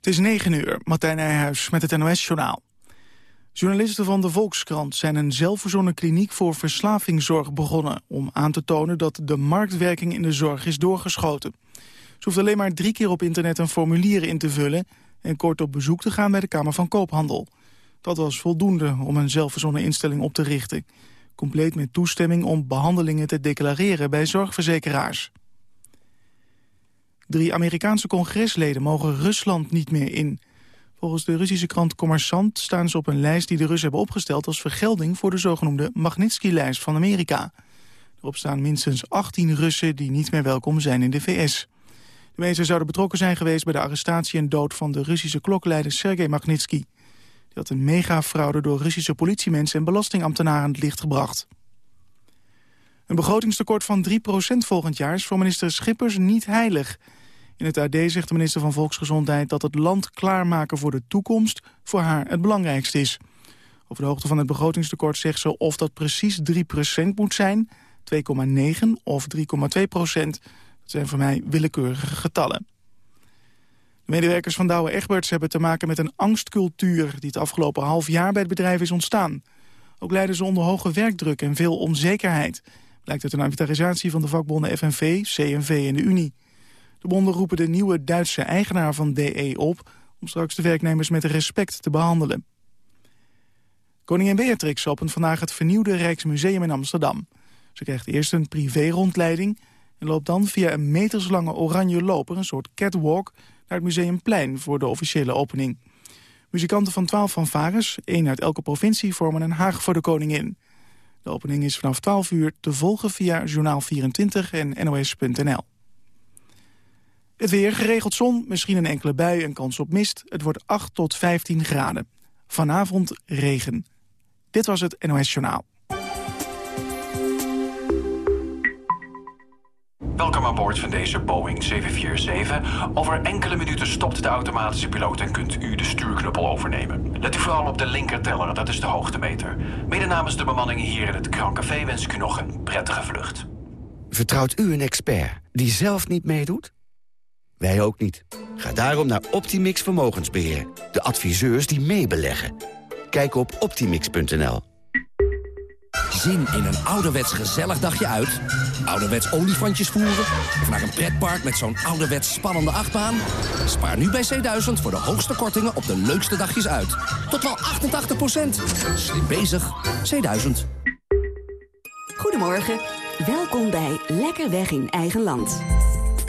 Het is 9 uur, Martijn Nijhuis met het NOS-journaal. Journalisten van de Volkskrant zijn een zelfverzonnen kliniek voor verslavingszorg begonnen... om aan te tonen dat de marktwerking in de zorg is doorgeschoten. Ze hoeft alleen maar drie keer op internet een formulier in te vullen... en kort op bezoek te gaan bij de Kamer van Koophandel. Dat was voldoende om een zelfverzonnen instelling op te richten. Compleet met toestemming om behandelingen te declareren bij zorgverzekeraars. Drie Amerikaanse congresleden mogen Rusland niet meer in. Volgens de Russische krant Commerçant staan ze op een lijst die de Russen hebben opgesteld... als vergelding voor de zogenoemde Magnitsky-lijst van Amerika. Erop staan minstens 18 Russen die niet meer welkom zijn in de VS. De meesten zouden betrokken zijn geweest bij de arrestatie en dood... van de Russische klokleider Sergei Magnitsky. Die had een megafraude door Russische politiemensen en belastingambtenaren aan het licht gebracht. Een begrotingstekort van 3% volgend jaar is voor minister Schippers niet heilig... In het AD zegt de minister van Volksgezondheid dat het land klaarmaken voor de toekomst voor haar het belangrijkste is. Over de hoogte van het begrotingstekort zegt ze of dat precies 3% moet zijn, 2,9 of 3,2% Dat zijn voor mij willekeurige getallen. De medewerkers van Douwe Egberts hebben te maken met een angstcultuur... die het afgelopen half jaar bij het bedrijf is ontstaan. Ook leiden ze onder hoge werkdruk en veel onzekerheid. Blijkt uit een inventarisatie van de vakbonden FNV, CNV en de Unie. De bonden roepen de nieuwe Duitse eigenaar van DE op... om straks de werknemers met respect te behandelen. Koningin Beatrix opent vandaag het vernieuwde Rijksmuseum in Amsterdam. Ze krijgt eerst een privé-rondleiding... en loopt dan via een meterslange oranje loper... een soort catwalk naar het Museumplein voor de officiële opening. Muzikanten van 12 fanfares, één uit elke provincie... vormen een haag voor de koningin. De opening is vanaf 12 uur te volgen via Journaal 24 en nos.nl. Het weer, geregeld zon, misschien een enkele bui en kans op mist. Het wordt 8 tot 15 graden. Vanavond regen. Dit was het NOS Journaal. Welkom aan boord van deze Boeing 747. Over enkele minuten stopt de automatische piloot en kunt u de stuurknuppel overnemen. Let u vooral op de linkerteller, dat is de hoogtemeter. Mede namens de bemanning hier in het Krancafé wens ik u nog een prettige vlucht. Vertrouwt u een expert die zelf niet meedoet? Wij ook niet. Ga daarom naar Optimix Vermogensbeheer. De adviseurs die meebeleggen. Kijk op optimix.nl. Zin in een ouderwets gezellig dagje uit? Ouderwets olifantjes voeren? Of naar een pretpark met zo'n ouderwets spannende achtbaan? Spaar nu bij C1000 voor de hoogste kortingen op de leukste dagjes uit. Tot wel 88%. Slim bezig. C1000. Goedemorgen. Welkom bij Lekker Weg in Eigen Land.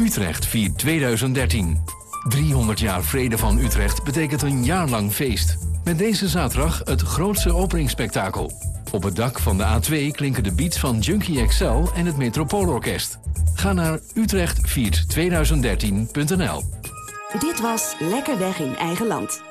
Utrecht viert 2013. 300 jaar vrede van Utrecht betekent een jaar lang feest. Met deze zaterdag het grootste openingsspektakel. Op het dak van de A2 klinken de beats van Junkie XL en het Metropoolorkest. Ga naar utrechtviert2013.nl Dit was Lekker Weg in Eigen Land.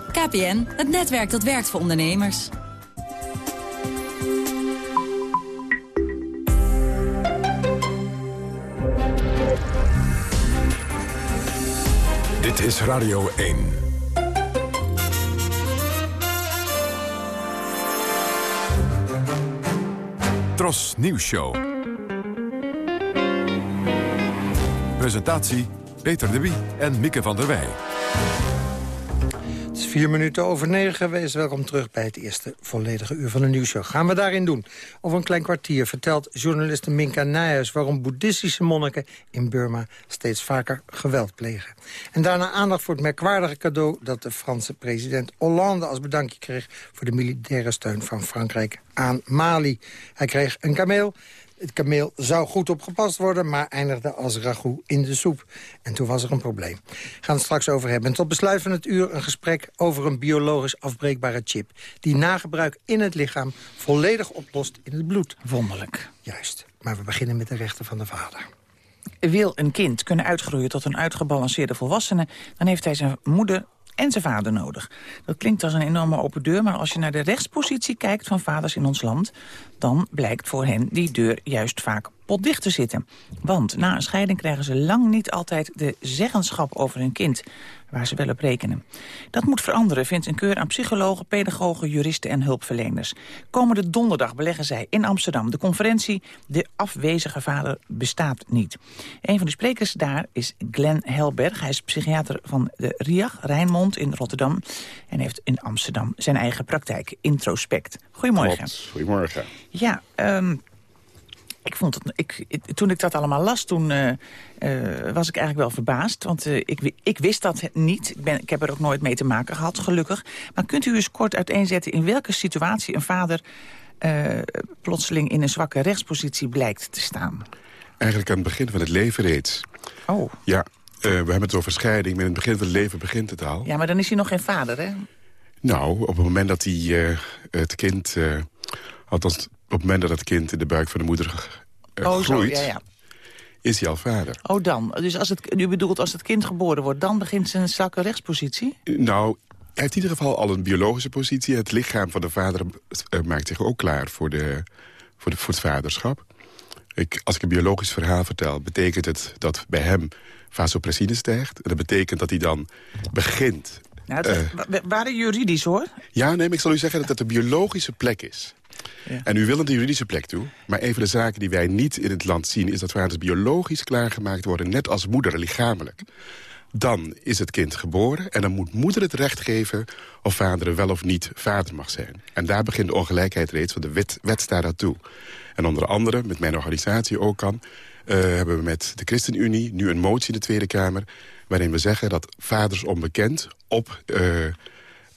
KPN, het netwerk dat werkt voor ondernemers. Dit is Radio 1. Tros Nieuws Show. Presentatie Peter de Wie en Mieke van der Wij. Vier minuten over negen geweest. Welkom terug bij het eerste volledige uur van de nieuwsshow. Gaan we daarin doen? Over een klein kwartier vertelt journaliste Minka Nijhuis... waarom boeddhistische monniken in Burma steeds vaker geweld plegen. En daarna aandacht voor het merkwaardige cadeau... dat de Franse president Hollande als bedankje kreeg... voor de militaire steun van Frankrijk aan Mali. Hij kreeg een kameel het kameel zou goed opgepast worden, maar eindigde als ragout in de soep. En toen was er een probleem. We gaan het straks over hebben. En tot besluit van het uur een gesprek over een biologisch afbreekbare chip... die na gebruik in het lichaam volledig oplost in het bloed. Wonderlijk. Juist. Maar we beginnen met de rechten van de vader. Wil een kind kunnen uitgroeien tot een uitgebalanceerde volwassene... dan heeft hij zijn moeder en zijn vader nodig. Dat klinkt als een enorme open deur, maar als je naar de rechtspositie kijkt van vaders in ons land... dan blijkt voor hen die deur juist vaak potdicht te zitten. Want na een scheiding krijgen ze lang niet altijd de zeggenschap over hun kind waar ze wel op rekenen. Dat moet veranderen, vindt een keur aan psychologen, pedagogen, juristen en hulpverleners. Komende donderdag beleggen zij in Amsterdam de conferentie De afwezige vader bestaat niet. Een van de sprekers daar is Glenn Helberg. Hij is psychiater van de RIAG Rijnmond in Rotterdam... en heeft in Amsterdam zijn eigen praktijk, Introspect. Goedemorgen. Goedemorgen. Ja, um, ik vond het, ik, toen ik dat allemaal las, toen uh, uh, was ik eigenlijk wel verbaasd. Want uh, ik, ik, wist dat niet. Ik, ben, ik heb er ook nooit mee te maken gehad, gelukkig. Maar kunt u eens kort uiteenzetten in welke situatie een vader... plotseling in een zwakke rechtspositie blijkt te staan? Eigenlijk aan het begin van het leven reeds. Oh. Ja, we hebben het over scheiding, maar in het begin van het leven begint het al. Ja, maar dan is hij nog geen vader, hè? Nou, op het moment dat hij het kind... althans het moment dat het kind in de buik van de moeder uh, oh, groeit... Zo, ja, ja. is hij al vader. Oh, dan. Dus als het, u bedoelt als het kind geboren wordt... dan begint zijn zwakke rechtspositie? Nou, hij heeft in ieder geval al een biologische positie. Het lichaam van de vader uh, maakt zich ook klaar voor, de, voor, de, voor het vaderschap. Ik, als ik een biologisch verhaal vertel, betekent het dat bij hem vasopressine stijgt. En dat betekent dat hij dan begint... Nou, het uh, waren juridisch, hoor. Ja, nee, maar ik zal u zeggen dat het een biologische plek is. En u wil de juridische plek toe. Maar een van de zaken die wij niet in het land zien... is dat vaders biologisch klaargemaakt worden, net als moeder lichamelijk. Dan is het kind geboren en dan moet moeder het recht geven... of vader wel of niet vader mag zijn. En daar begint de ongelijkheid reeds, want de wet, wet staat daartoe. En onder andere, met mijn organisatie ook kan... Uh, hebben we met de ChristenUnie nu een motie in de Tweede Kamer... waarin we zeggen dat vaders onbekend op... Uh,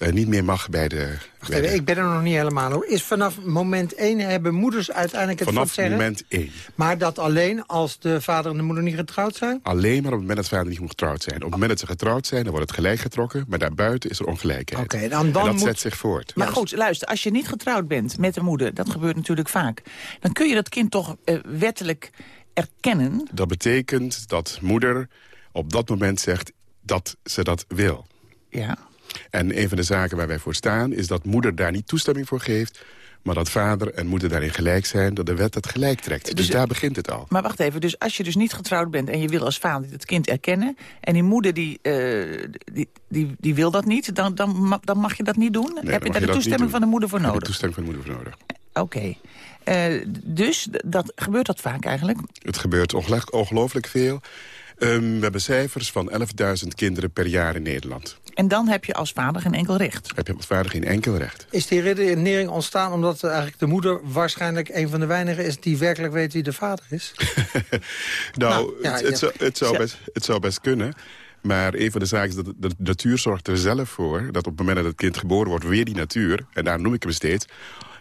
uh, niet meer mag bij de... Bij de... Ik ben er nog niet helemaal hoor. Is vanaf moment 1 hebben moeders uiteindelijk het Vanaf moment 1. Maar dat alleen als de vader en de moeder niet getrouwd zijn? Alleen maar op het moment dat vader niet moet getrouwd zijn. Op het moment dat ze getrouwd zijn, dan wordt het gelijk getrokken. Maar daarbuiten is er ongelijkheid. Oké, dan, dan en dat moet... zet zich voort. Maar goed, luister, als je niet getrouwd bent met de moeder... dat gebeurt natuurlijk vaak. Dan kun je dat kind toch uh, wettelijk erkennen? Dat betekent dat moeder op dat moment zegt dat ze dat wil. Ja. En een van de zaken waar wij voor staan... is dat moeder daar niet toestemming voor geeft... maar dat vader en moeder daarin gelijk zijn... dat de wet het gelijk trekt. Dus, dus daar begint het al. Maar wacht even, dus als je dus niet getrouwd bent... en je wil als vader het kind erkennen... en die moeder die, uh, die, die, die, wil dat niet, dan, dan, dan mag je dat niet doen? Nee, Heb je daar de toestemming van de moeder voor nodig? de toestemming van de moeder voor nodig. Oké. Okay. Uh, dus dat, gebeurt dat vaak eigenlijk? Het gebeurt ongelooflijk veel. Um, we hebben cijfers van 11.000 kinderen per jaar in Nederland. En dan heb je als vader geen enkel recht? Heb je als vader geen enkel recht. Is die redenering ontstaan omdat eigenlijk de moeder waarschijnlijk een van de weinigen is... die werkelijk weet wie de vader is? nou, nou ja, het, het, zou, het, zou best, het zou best kunnen. Maar een van de zaken is dat de natuur zorgt er zelf voor... dat op het moment dat het kind geboren wordt, weer die natuur... en daar noem ik hem steeds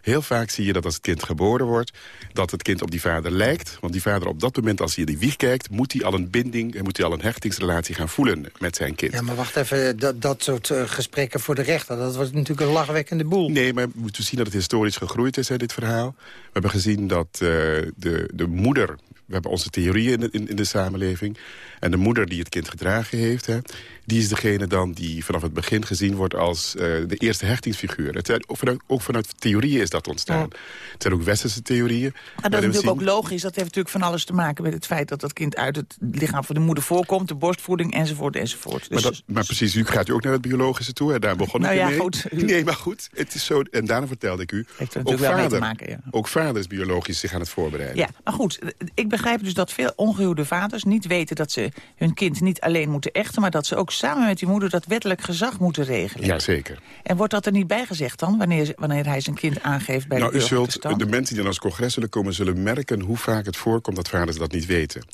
Heel vaak zie je dat als het kind geboren wordt... dat het kind op die vader lijkt. Want die vader op dat moment, als hij in die wieg kijkt... moet hij al een binding en moet hij al een hechtingsrelatie gaan voelen met zijn kind. Ja, maar wacht even, dat, dat soort uh, gesprekken voor de rechter... dat was natuurlijk een lachwekkende boel. Nee, maar we moeten zien dat het historisch gegroeid is, hè, dit verhaal. We hebben gezien dat uh, de, de moeder... We hebben onze theorieën in, in, in de samenleving. En de moeder die het kind gedragen heeft... Hè, die is degene dan die vanaf het begin gezien wordt als uh, de eerste hechtingsfiguur. Het zijn, ook, vanuit, ook vanuit theorieën is dat ontstaan. Ja. Het zijn ook westerse theorieën. En dat is natuurlijk ook logisch. Dat heeft natuurlijk van alles te maken met het feit dat dat kind uit het lichaam van de moeder voorkomt. De borstvoeding enzovoort enzovoort. Dus, maar, dat, maar precies, u gaat u ook naar het biologische toe. En daar begon nou ik ja, mee. Goed. Nee, maar goed. Het is zo, en daarom vertelde ik u. Heeft er ook vader, mee te maken, ja. Ook vader is biologisch zich aan het voorbereiden. Ja, maar goed. Ik begrijp dus dat veel ongehuwde vaders niet weten dat ze hun kind niet alleen moeten echten... maar dat ze ook samen met die moeder dat wettelijk gezag moeten regelen. Jazeker. En wordt dat er niet bij gezegd dan, wanneer, wanneer hij zijn kind aangeeft bij nou, de u zult? De mensen die dan als congres zullen komen, zullen merken hoe vaak het voorkomt dat vaders dat niet weten.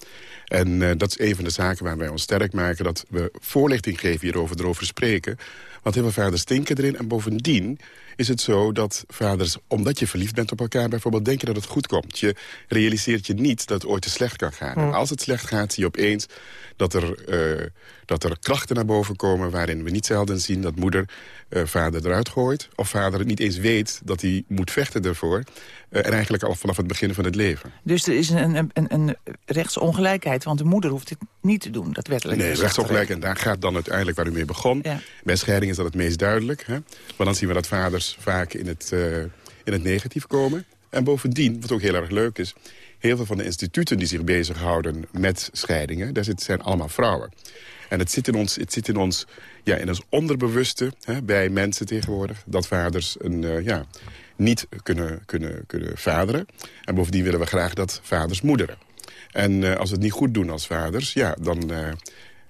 En uh, dat is een van de zaken waar wij ons sterk maken, dat we voorlichting geven hierover, erover spreken. Want heel veel vaders stinken erin. En bovendien is het zo dat vaders, omdat je verliefd bent op elkaar bijvoorbeeld... denk je dat het goed komt. Je realiseert je niet dat het ooit te slecht kan gaan. En als het slecht gaat, zie je opeens dat er, uh, dat er naar boven komen... waarin we niet zelden zien dat moeder uh, vader eruit gooit... of vader het niet eens weet dat hij moet vechten ervoor... Uh, en eigenlijk al vanaf het begin van het leven. Dus er is een, een, een rechtsongelijkheid ongelijkheid. Want de moeder hoeft dit niet te doen, dat wettelijk. Nee, rechtsongelijk. En daar gaat dan uiteindelijk waar u mee begon. Bij scheiding is dat het meest duidelijk. Hè? Maar dan zien we dat vaders vaak in het, uh, in het negatief komen. En bovendien, wat ook heel erg leuk is... heel veel van de instituten die zich bezighouden met scheidingen... daar zijn allemaal vrouwen. En het zit in ons, het zit in ons, ja, in ons onderbewuste hè, bij mensen tegenwoordig... dat vaders een, uh, ja, niet kunnen, kunnen, kunnen vaderen. En bovendien willen we graag dat vaders moederen. En uh, als we het niet goed doen als vaders, ja, dan... Uh,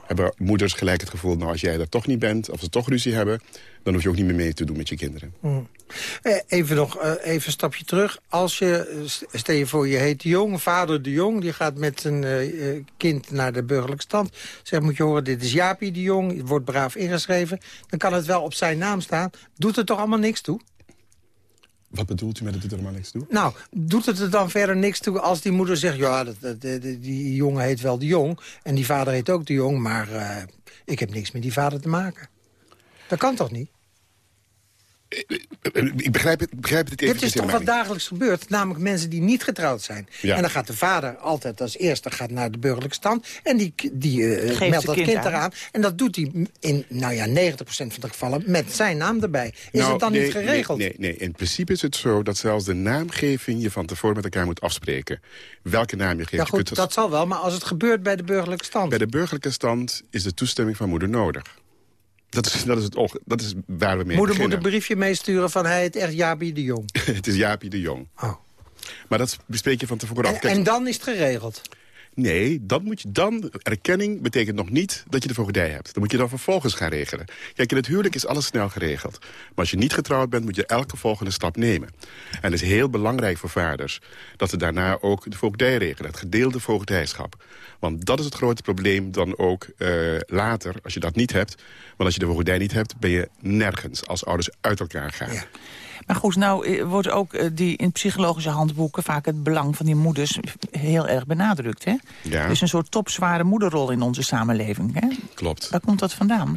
hebben moeders gelijk het gevoel... nou, als jij er toch niet bent, of ze toch ruzie hebben... dan hoef je ook niet meer mee te doen met je kinderen. Mm. Even nog even een stapje terug. Als je, stel je voor, je heet de Jong, vader de Jong... die gaat met een kind naar de burgerlijke stand. Zegt, moet je horen, dit is Jaapie de Jong, wordt braaf ingeschreven. Dan kan het wel op zijn naam staan. Doet het toch allemaal niks toe? Wat bedoelt u met het doet er maar niks toe? Nou, doet het er dan verder niks toe als die moeder zegt... ja, dat, dat, die jongen heet wel de Jong en die vader heet ook de Jong... maar uh, ik heb niks met die vader te maken. Dat kan toch niet? Ik begrijp het, begrijp het even Dit is toch wat dagelijks gebeurt? Namelijk mensen die niet getrouwd zijn. En dan gaat de vader altijd als eerste gaat naar de burgerlijke stand. En die, die uh, meldt dat kind, eraan. En dat doet hij in nou ja, 90% van de gevallen met zijn naam erbij. Is nou, het dan niet geregeld? Nee, nee, nee, in principe is het zo dat zelfs de naamgeving... je van tevoren met elkaar moet afspreken. Welke naam je geeft. Ja goed, dat zal wel. Maar als het gebeurt bij de burgerlijke stand? Bij de burgerlijke stand is de toestemming van moeder nodig. Dat is, dat, is het, dat is waar we mee Moeder moet een briefje meesturen van hij het echt Jaapie de Jong. het is Jaapie de Jong. Oh. Maar dat bespreek je van tevoren af. En, en dan is het geregeld? Nee, dat moet je dan, erkenning betekent nog niet dat je de voogdij hebt. Dat moet je dan vervolgens gaan regelen. Kijk, in het huwelijk is alles snel geregeld. Maar als je niet getrouwd bent, moet je elke volgende stap nemen. En het is heel belangrijk voor vaders dat ze daarna ook de voogdij regelen. Het gedeelde voogdijschap. Want dat is het grote probleem dan ook uh, later, als je dat niet hebt. Want als je de voogdij niet hebt, ben je nergens als ouders uit elkaar gaan. Maar goed, nou eh, wordt ook uh, die in psychologische handboeken... vaak het belang van die moeders heel erg benadrukt. Hè? Ja. Dus een soort topzware moederrol in onze samenleving. Hè? Klopt. Waar komt dat vandaan?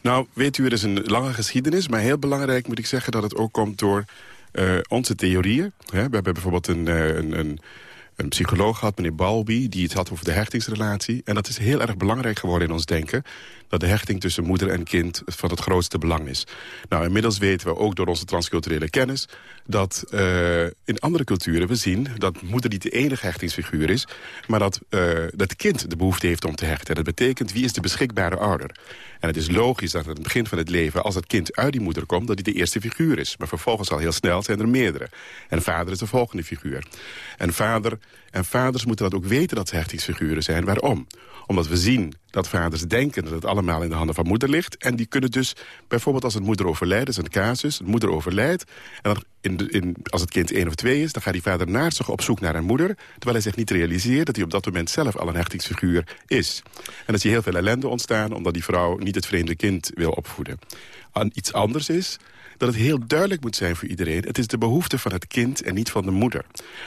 Nou, weet u, er is een lange geschiedenis. Maar heel belangrijk moet ik zeggen dat het ook komt door uh, onze theorieën. Hè? We hebben bijvoorbeeld een, een, een een psycholoog gehad, meneer Balby, die het had over de hechtingsrelatie. En dat is heel erg belangrijk geworden in ons denken. Dat de hechting tussen moeder en kind van het grootste belang is. Nou, inmiddels weten we ook door onze transculturele kennis... dat uh, in andere culturen we zien dat moeder niet de enige hechtingsfiguur is... maar dat, uh, dat kind de behoefte heeft om te hechten. En dat betekent, wie is de beschikbare ouder? En het is logisch dat aan het begin van het leven, als het kind uit die moeder komt... dat hij de eerste figuur is. Maar vervolgens al heel snel zijn er meerdere. En vader is de volgende figuur. En, vader, en vaders moeten dat ook weten dat ze hechtingsfiguren zijn. Waarom? Omdat we zien dat vaders denken dat het allemaal in de handen van moeder ligt. En die kunnen dus, bijvoorbeeld als een moeder overlijdt, dat is een casus, een moeder overlijdt. En in in, als het kind één of twee is, dan gaat die vader naastig op zoek naar een moeder. Terwijl hij zich niet realiseert dat hij op dat moment zelf al een hechtingsfiguur is. En dan zie heel veel ellende ontstaan, omdat die vrouw niet het vreemde kind wil opvoeden. En iets anders is dat het heel duidelijk moet zijn voor iedereen. Het is de behoefte van het kind en niet van de moeder.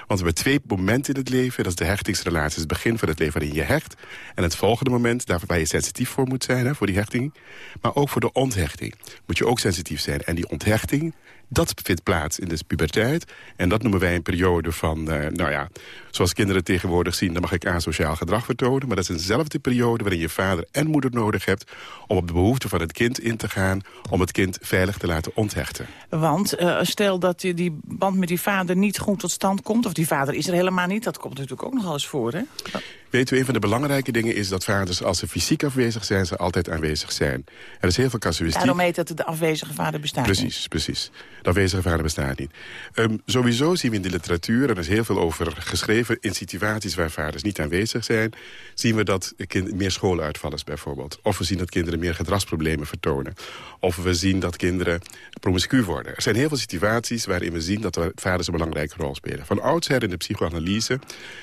Want we hebben twee momenten in het leven. Dat is de hechtingsrelatie, het begin van het leven waarin je hecht. En het volgende moment, daar waar je sensitief voor moet zijn, voor die hechting. Maar ook voor de onthechting moet je ook sensitief zijn. En die onthechting, dat vindt plaats in de puberteit. En dat noemen wij een periode van, uh, nou ja, zoals kinderen tegenwoordig zien... dan mag ik asociaal gedrag vertonen. Maar dat is eenzelfde periode waarin je vader en moeder nodig hebt... om op de behoeften van het kind in te gaan... om het kind veilig te laten onthechten. Want uh, stel dat die band met die vader niet goed tot stand komt... of die vader is er helemaal niet, dat komt natuurlijk ook nog eens voor, hè? Weet u, een van de belangrijke dingen is dat vaders, als ze fysiek afwezig zijn, ze altijd aanwezig zijn. Er is heel veel casuïstiek. Daarom heet dat de afwezige vader bestaat Precies, niet. precies. De afwezige vader bestaat niet. Um, sowieso zien we in de literatuur, en er is heel veel over geschreven... in situaties waar vaders niet aanwezig zijn... zien we dat kind meer schooluitval is bijvoorbeeld. Of we zien dat kinderen meer gedragsproblemen vertonen. Of we zien dat kinderen promiscu worden. Er zijn heel veel situaties waarin we zien dat vaders een belangrijke rol spelen. Van oudsher in de psychoanalyse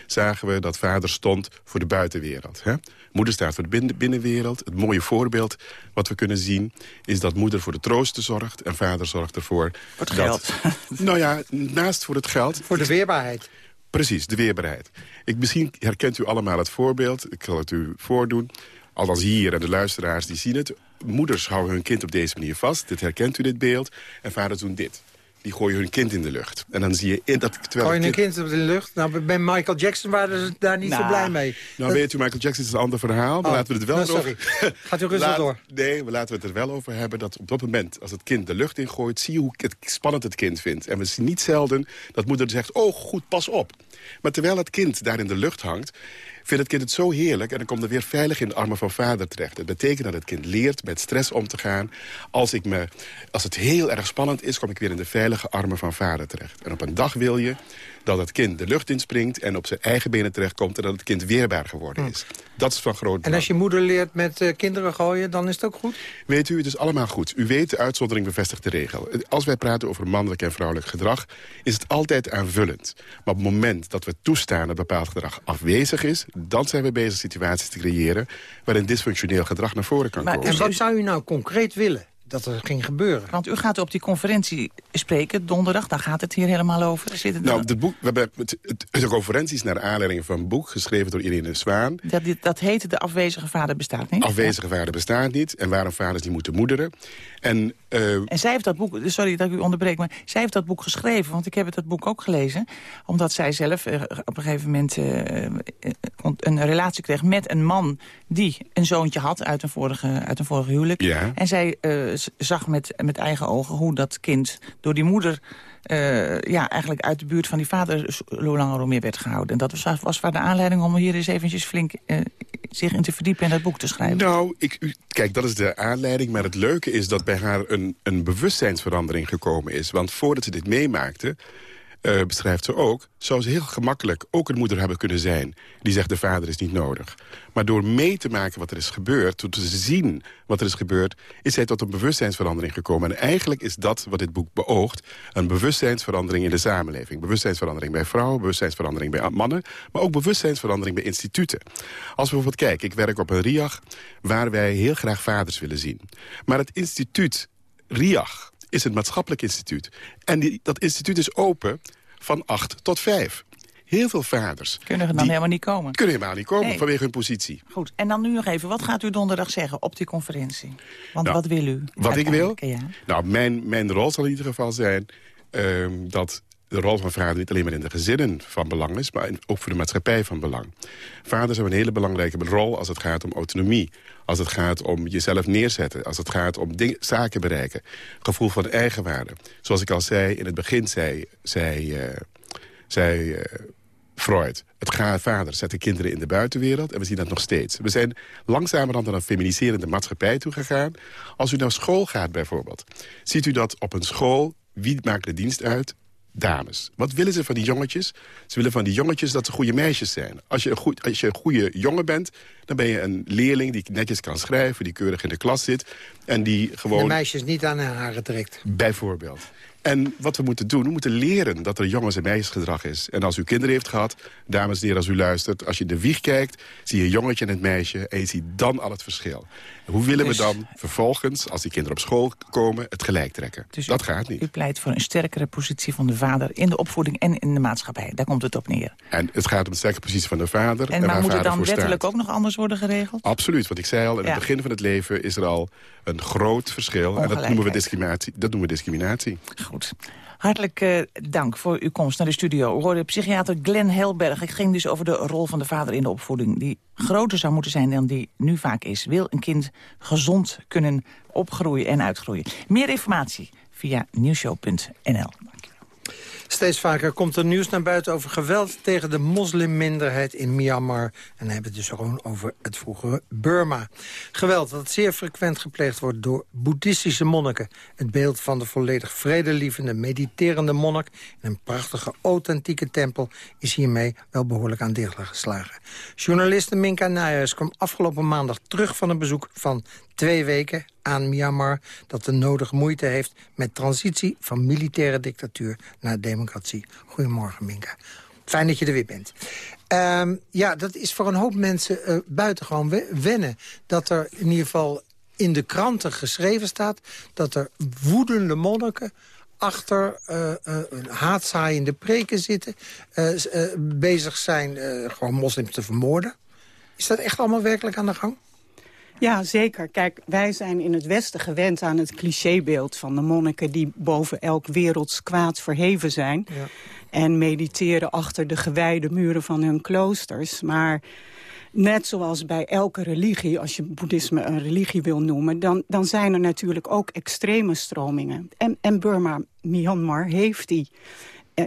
zagen we dat vader stond voor de buitenwereld. Hè? Moeder staat voor de binnenwereld. Het mooie voorbeeld wat we kunnen zien... is dat moeder voor de troosten zorgt en vader zorgt ervoor... Voor het geld. Nou ja, naast voor het geld... Voor de weerbaarheid. Precies, de weerbaarheid. Ik, misschien herkent u allemaal het voorbeeld. Ik zal het u voordoen. Althans hier en de luisteraars die zien het. Moeders houden hun kind op deze manier vast. Dit herkent u dit beeld. En vaders doen dit. Die gooien hun kind in de lucht. En dan zie je... In dat, terwijl Gooi je een kind in de lucht? Nou, bij Michael Jackson waren ze daar niet Nou, zo blij mee. Nou, weet u, Michael Jackson is een ander verhaal. Maar Oh, laten we het wel nou, sorry. over... Gaat u rustig Laat- door. Nee, maar laten we het er wel over hebben dat op dat moment... als het kind de lucht ingooit, zie je hoe het spannend het kind vindt. En we zien niet zelden dat moeder zegt... oh, goed, pas op. Maar terwijl het kind daar in de lucht hangt... vindt het kind het zo heerlijk en dan komt het weer veilig in de armen van vader terecht. Dat betekent dat het kind leert met stress om te gaan. Als, ik me, als het heel erg spannend is, kom ik weer in de veilige armen van vader terecht. En op een dag wil je dat het kind de lucht inspringt... en op zijn eigen benen terechtkomt en dat het kind weerbaar geworden is. Dat is van groot En belang. als je moeder leert met eh, kinderen gooien, dan is het ook goed? Weet u, het is allemaal goed. U weet, de uitzondering bevestigt de regel. Als wij praten over mannelijk en vrouwelijk gedrag... is het altijd aanvullend. Maar op het moment dat we toestaan dat bepaald gedrag afwezig is... dan zijn we bezig situaties te creëren... waarin dysfunctioneel gedrag naar voren kan komen. En wat zou u nou concreet willen dat er ging gebeuren? Want u gaat op die conferentie spreken donderdag. Daar gaat het hier helemaal over. Zit het Nou, het boek, we hebben het, het, de conferenties naar aanleiding van een boek... geschreven door Irene Zwaan. dat, dat heette De afwezige vader bestaat niet. Afwezige vader bestaat niet. En waarom vaders niet moeten moederen. En, eh, En zij heeft dat boek, sorry dat ik u onderbreek, maar zij heeft dat boek geschreven. Want ik heb het dat boek ook gelezen. Omdat zij zelf eh, op een gegeven moment eh, een relatie kreeg met een man... die een zoontje had uit een vorige, uit een vorige huwelijk. Ja. En zij zag met, met eigen ogen hoe dat kind door die moeder... eh, ja, eigenlijk uit de buurt van die vader s- hoe langer hoe meer werd gehouden. En dat was, was waar de aanleiding om hier eens eventjes flink eh, zich in te verdiepen en dat boek te schrijven. Nou, ik, kijk, dat is de aanleiding. Maar het leuke is dat bij haar een, een bewustzijnsverandering gekomen is. Want voordat ze dit meemaakte, eh, beschrijft ze ook... zou ze heel gemakkelijk ook een moeder hebben kunnen zijn... die zegt de vader is niet nodig. Maar door mee te maken wat er is gebeurd, door te zien wat er is gebeurd... is zij tot een bewustzijnsverandering gekomen. En eigenlijk is dat wat dit boek beoogt... een bewustzijnsverandering in de samenleving. Bewustzijnsverandering bij vrouwen, bewustzijnsverandering bij mannen... maar ook bewustzijnsverandering bij instituten. Als we bijvoorbeeld kijken, ik werk op een RIAG... waar wij heel graag vaders willen zien. Maar het instituut RIAG is een maatschappelijk instituut. En die, dat instituut is open van 8 tot 5. Heel veel vaders Kunnen er dan helemaal niet komen. kunnen helemaal niet komen Nee. vanwege hun positie. Goed, en dan nu nog even, wat gaat u donderdag zeggen op die conferentie? Want Nou, wat wil u? Wat ik wil? Ja. Nou, mijn, mijn rol zal in ieder geval zijn ehm, dat de rol van vader niet alleen maar in de gezinnen van belang is... maar ook voor de maatschappij van belang. Vaders hebben een hele belangrijke rol als het gaat om autonomie. Als het gaat om jezelf neerzetten. Als het gaat om zaken bereiken. Gevoel van eigenwaarde. Zoals ik al zei, in het begin zei, zei, eh, zei eh, Freud... het gaat vader zet de kinderen in de buitenwereld en we zien dat nog steeds. We zijn langzamerhand naar een feminiserende maatschappij toegegaan. Als u naar school gaat bijvoorbeeld, ziet u dat op een school... wie maakt de dienst uit? Dames. Wat willen ze van die jongetjes? Ze willen van die jongetjes dat ze goede meisjes zijn. Als je, een goed, als je een goede jongen bent, dan ben je een leerling... die netjes kan schrijven, die keurig in de klas zit... en die gewoon... De meisjes niet aan haar haren trekt. Bijvoorbeeld. En wat we moeten doen, we moeten leren dat er jongens- en meisjesgedrag is. En als u kinderen heeft gehad, dames en heren, als u luistert... als je in de wieg kijkt, zie je een jongetje en het meisje... en je ziet dan al het verschil. En hoe willen Dus- we dan vervolgens, als die kinderen op school komen... het gelijk trekken? Dus dat u- gaat niet. U pleit voor een sterkere positie van de vader in de opvoeding en in de maatschappij. Daar komt het op neer. En het gaat om de sterke positie van de vader... En, waar maar moet het dan wettelijk staat. ook nog anders worden geregeld? Absoluut, want ik zei al, in Ja. het begin van het leven is er al een groot verschil. En dat noemen we discriminatie. Dat noemen we discriminatie. Goed. Hartelijk eh, dank voor uw komst naar de studio. We hoorden psychiater Glenn Helberg. Het ging dus over de rol van de vader in de opvoeding... die groter zou moeten zijn dan die nu vaak is. Wil een kind gezond kunnen opgroeien en uitgroeien? Meer informatie via nieuwshow.nl. Steeds vaker komt er nieuws naar buiten over geweld tegen de moslimminderheid in Myanmar. En hebben het dus gewoon over het vroegere Burma. Geweld dat zeer frequent gepleegd wordt door boeddhistische monniken. Het beeld van de volledig vredelievende, mediterende monnik... in een prachtige, authentieke tempel is hiermee wel behoorlijk aan dichtelijk geslagen. Journaliste Minka Nijhuis kwam afgelopen maandag terug van een bezoek van twee weken aan Myanmar... dat de nodige moeite heeft met transitie van militaire dictatuur naar democratie. Goedemorgen, Minka. Fijn dat je er weer bent. Ehm, ja, dat is voor een hoop mensen eh, buitengewoon we- wennen. Dat er in ieder geval in de kranten geschreven staat... dat er woedende monniken achter eh, een haatzaaiende preken zitten... bezig zijn gewoon moslims te vermoorden. Is dat echt allemaal werkelijk aan de gang? Ja, zeker. Kijk, wij zijn in het Westen gewend aan het clichébeeld van de monniken... die boven elk werelds kwaad verheven zijn. Ja. En mediteren achter de gewijde muren van hun kloosters. Maar net zoals bij elke religie, als je boeddhisme een religie wil noemen... dan, dan zijn er natuurlijk ook extreme stromingen. En, en Burma, Myanmar, heeft die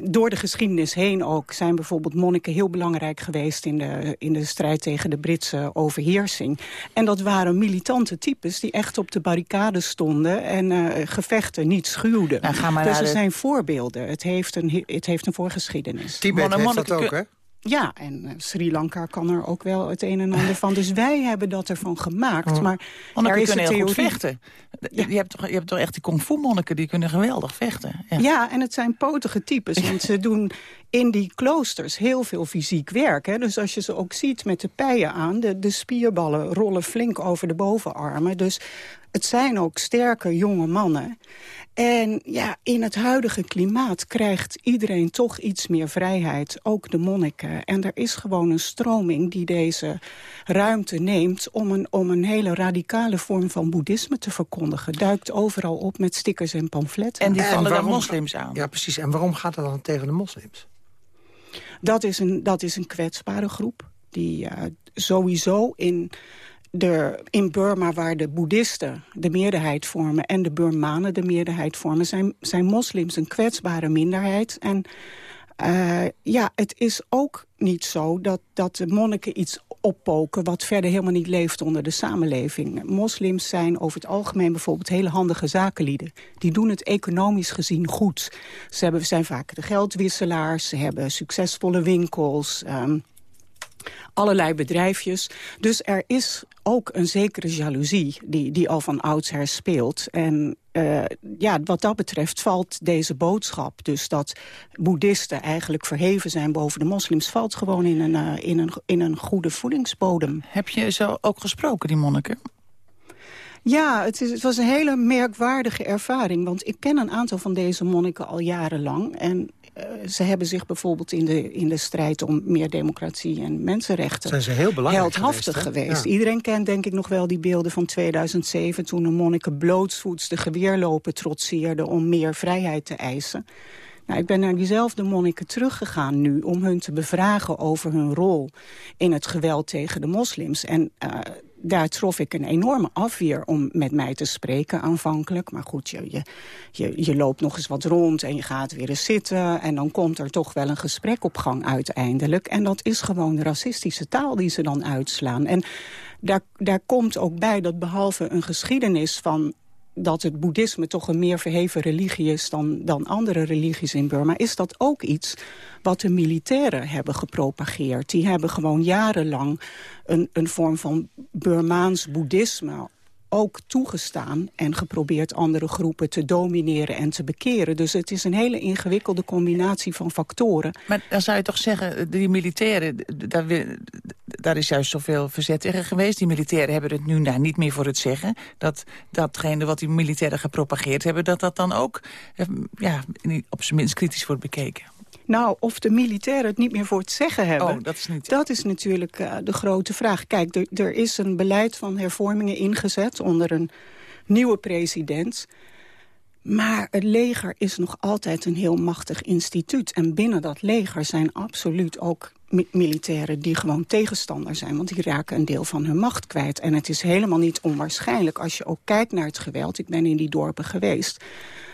door de geschiedenis heen ook zijn bijvoorbeeld monniken heel belangrijk geweest in de, in de strijd tegen de Britse overheersing. En dat waren militante types die echt op de barricade stonden en uh, gevechten niet schuwden. Nou, dus er zijn voorbeelden. Het heeft een, het heeft een voorgeschiedenis. Tibet heeft dat ook, hè? Ja, en uh, Sri Lanka kan er ook wel het een en ander van. Dus wij hebben dat ervan gemaakt. Oh. Maar er is kunnen heel goed vechten. Je, hebt toch, je hebt toch echt die kung fu monniken, die kunnen geweldig vechten. Ja, ja en het zijn potige types. Want ze doen in die kloosters heel veel fysiek werk. Hè. Dus als je ze ook ziet met de pijen aan... De, de spierballen rollen flink over de bovenarmen. Dus het zijn ook sterke jonge mannen. En ja, in het huidige klimaat krijgt iedereen toch iets meer vrijheid. Ook de monniken. En er is gewoon een stroming die deze ruimte neemt... om een, om een hele radicale vorm van boeddhisme te verkondigen. Duikt overal op met stickers en pamfletten. En die vallen de moslims aan. Ja, precies. En waarom gaat dat dan tegen de moslims? Dat is een, dat is een kwetsbare groep. Die uh, sowieso in de, in Burma, waar de boeddhisten de meerderheid vormen... en de Burmanen de meerderheid vormen... zijn, zijn moslims een kwetsbare minderheid. En uh, ja, het is ook niet zo dat, dat de monniken iets oppoken... wat verder helemaal niet leeft onder de samenleving. Moslims zijn over het algemeen bijvoorbeeld hele handige zakenlieden. Die doen het economisch gezien goed. Ze hebben, zijn vaak de geldwisselaars, ze hebben succesvolle winkels... Um, allerlei bedrijfjes. Dus er is ook een zekere jaloezie die, die al van oudsher speelt. En uh, ja, wat dat betreft valt deze boodschap... dus dat boeddhisten eigenlijk verheven zijn boven de moslims... valt gewoon in een, uh, in een, in een goede voedingsbodem. Heb je zo ook gesproken, die monniken? Ja, het, is, het, was een hele merkwaardige ervaring. Want ik ken een aantal van deze monniken al jarenlang. En ze hebben zich bijvoorbeeld in de, in de strijd om meer democratie en mensenrechten... Zijn ze heel belangrijk heldhaftig geweest. geweest. Iedereen kent denk ik nog wel die beelden van 2007... toen de monniken blootsvoets de geweerlopen trotseerden om meer vrijheid te eisen. Nou, ik ben naar diezelfde monniken teruggegaan nu... om hun te bevragen over hun rol in het geweld tegen de moslims. En uh, daar trof ik een enorme afweer om met mij te spreken aanvankelijk. Maar goed, je, je, je, loopt nog eens wat rond en je gaat weer eens zitten... en dan komt er toch wel een gesprek op gang uiteindelijk. En dat is gewoon racistische taal die ze dan uitslaan. En daar, daar komt ook bij dat behalve een geschiedenis van dat het boeddhisme toch een meer verheven religie is dan, dan andere religies in Burma... is dat ook iets wat de militairen hebben gepropageerd. Die hebben gewoon jarenlang een, een vorm van Burmaans boeddhisme ook toegestaan en geprobeerd andere groepen te domineren en te bekeren. Dus het is een hele ingewikkelde combinatie van factoren. Maar dan zou je toch zeggen, die militairen, daar, daar is juist zoveel verzet tegen geweest. Die militairen hebben het nu daar niet meer voor het zeggen. Dat datgene wat die militairen gepropageerd hebben, dat dat dan ook eh, ja, op zijn minst kritisch wordt bekeken. Nou, of de militairen het niet meer voor het zeggen hebben... Oh, dat is, niet... dat is natuurlijk uh, de grote vraag. Kijk, er, is een beleid van hervormingen ingezet onder een nieuwe president... Maar het leger is nog altijd een heel machtig instituut. En binnen dat leger zijn absoluut ook militairen die gewoon tegenstander zijn. Want die raken een deel van hun macht kwijt. En het is helemaal niet onwaarschijnlijk als je ook kijkt naar het geweld. Ik ben in die dorpen geweest.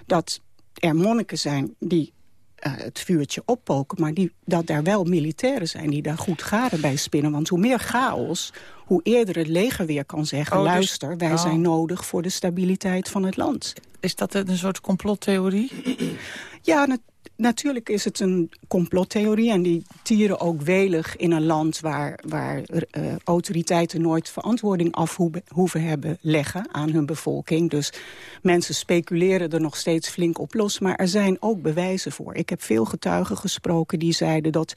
Dat er monniken zijn die het vuurtje oppoken... maar die, dat er wel militairen zijn die daar goed garen bij spinnen. Want hoe meer chaos, hoe eerder het leger weer kan zeggen... Oh, dus- luister, wij oh. zijn nodig voor de stabiliteit van het land. Is dat een soort complottheorie? Ja, natuurlijk is het een complottheorie. En die tieren ook welig in een land waar, waar uh, autoriteiten nooit verantwoording af hoeven hebben leggen aan hun bevolking. Dus mensen speculeren er nog steeds flink op los. Maar er zijn ook bewijzen voor. Ik heb veel getuigen gesproken die zeiden dat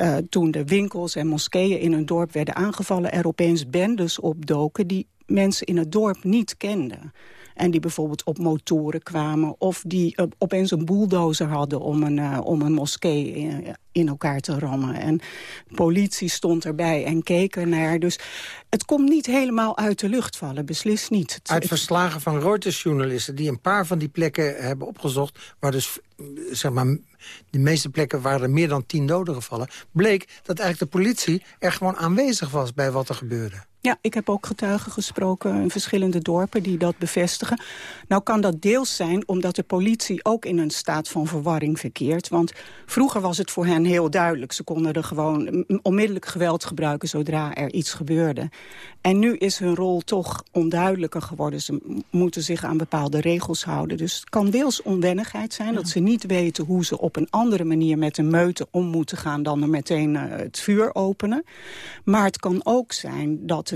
uh, toen de winkels en moskeeën in hun dorp werden aangevallen... er opeens bendes opdoken die mensen in het dorp niet kenden. En die bijvoorbeeld op motoren kwamen. Of die opeens een bulldozer hadden om een, uh, om een moskee in, in, elkaar te rammen. En politie stond erbij en keek ernaar. Dus het komt niet helemaal uit de lucht vallen, beslist niet. Uit verslagen van Reuters-journalisten die een paar van die plekken hebben opgezocht... waar dus, zeg maar, de meeste plekken waren er meer dan tien doden gevallen... bleek dat eigenlijk de politie er gewoon aanwezig was bij wat er gebeurde. Ja, ik heb ook getuigen gesproken in verschillende dorpen die dat bevestigen. Nou kan dat deels zijn omdat de politie ook in een staat van verwarring verkeert. Want vroeger was het voor hen heel duidelijk. Ze konden er gewoon onmiddellijk geweld gebruiken zodra er iets gebeurde. En nu is hun rol toch onduidelijker geworden. Ze moeten zich aan bepaalde regels houden. Dus het kan deels onwennigheid zijn dat ze niet weten hoe ze op een andere manier met de meute om moeten gaan dan er meteen uh, het vuur openen. Maar het kan ook zijn dat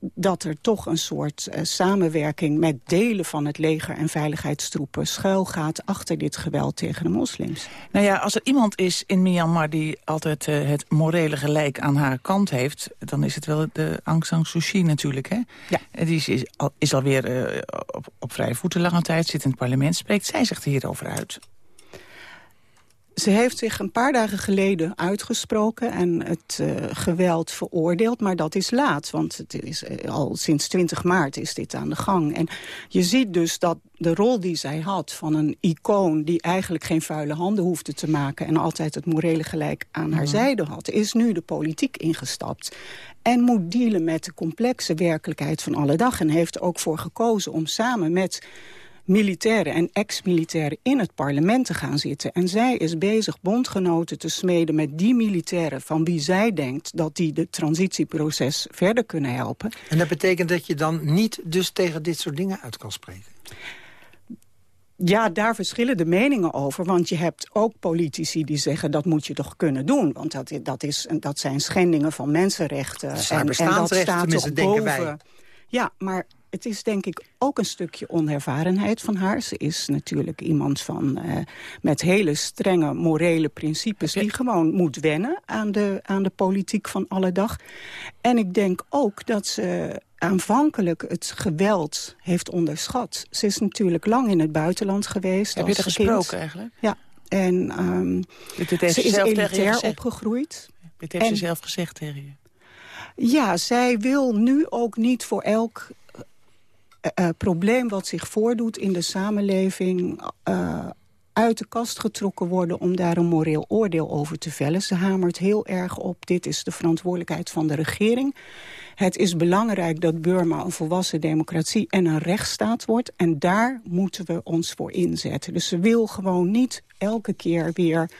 dat er toch een soort uh, samenwerking met delen van het leger en veiligheidstroepen schuil gaat achter dit geweld tegen de moslims. Nou ja, als er iemand is in Myanmar die altijd uh, het morele gelijk aan haar kant heeft, dan is het wel de Aung San Suu Kyi natuurlijk. Hè? Ja. Die is, is, al, is alweer uh, op, op vrije voeten lange tijd, zit in het parlement, spreekt zij zich hierover uit. Ze heeft zich een paar dagen geleden uitgesproken en het uh, geweld veroordeeld. Maar dat is laat, want het is, uh, al sinds 20 maart is dit aan de gang. En je ziet dus dat de rol die zij had van een icoon... die eigenlijk geen vuile handen hoefde te maken... en altijd het morele gelijk aan haar mhm. zijde had... is nu de politiek ingestapt. En moet dealen met de complexe werkelijkheid van alle dag. En heeft ook voor gekozen om samen met militairen en ex-militairen in het parlement te gaan zitten. En zij is bezig bondgenoten te smeden met die militairen... van wie zij denkt dat die de transitieproces verder kunnen helpen. En dat betekent dat je dan niet dus tegen dit soort dingen uit kan spreken? Ja, daar verschillen de meningen over. Want je hebt ook politici die zeggen dat moet je toch kunnen doen. Want dat, dat, is, dat zijn schendingen van mensenrechten. En, en dat staat toch boven. Wij. Ja, maar het is denk ik ook een stukje onervarenheid van haar. Ze is natuurlijk iemand van, uh, met hele strenge morele principes... die gewoon moet wennen aan de, aan de politiek van alle dag. En ik denk ook dat ze aanvankelijk het geweld heeft onderschat. Ze is natuurlijk lang in het buitenland geweest. Heb je er gesproken eigenlijk? Ja. En um, dit heeft ze is elitair opgegroeid. Dit heeft en, ze zelf gezegd tegen je? Ja, zij wil nu ook niet voor elk uh, probleem wat zich voordoet in de samenleving... Uh, uit de kast getrokken worden om daar een moreel oordeel over te vellen. Ze hamert heel erg op, dit is de verantwoordelijkheid van de regering. Het is belangrijk dat Burma een volwassen democratie en een rechtsstaat wordt. En daar moeten we ons voor inzetten. Dus ze wil gewoon niet elke keer weer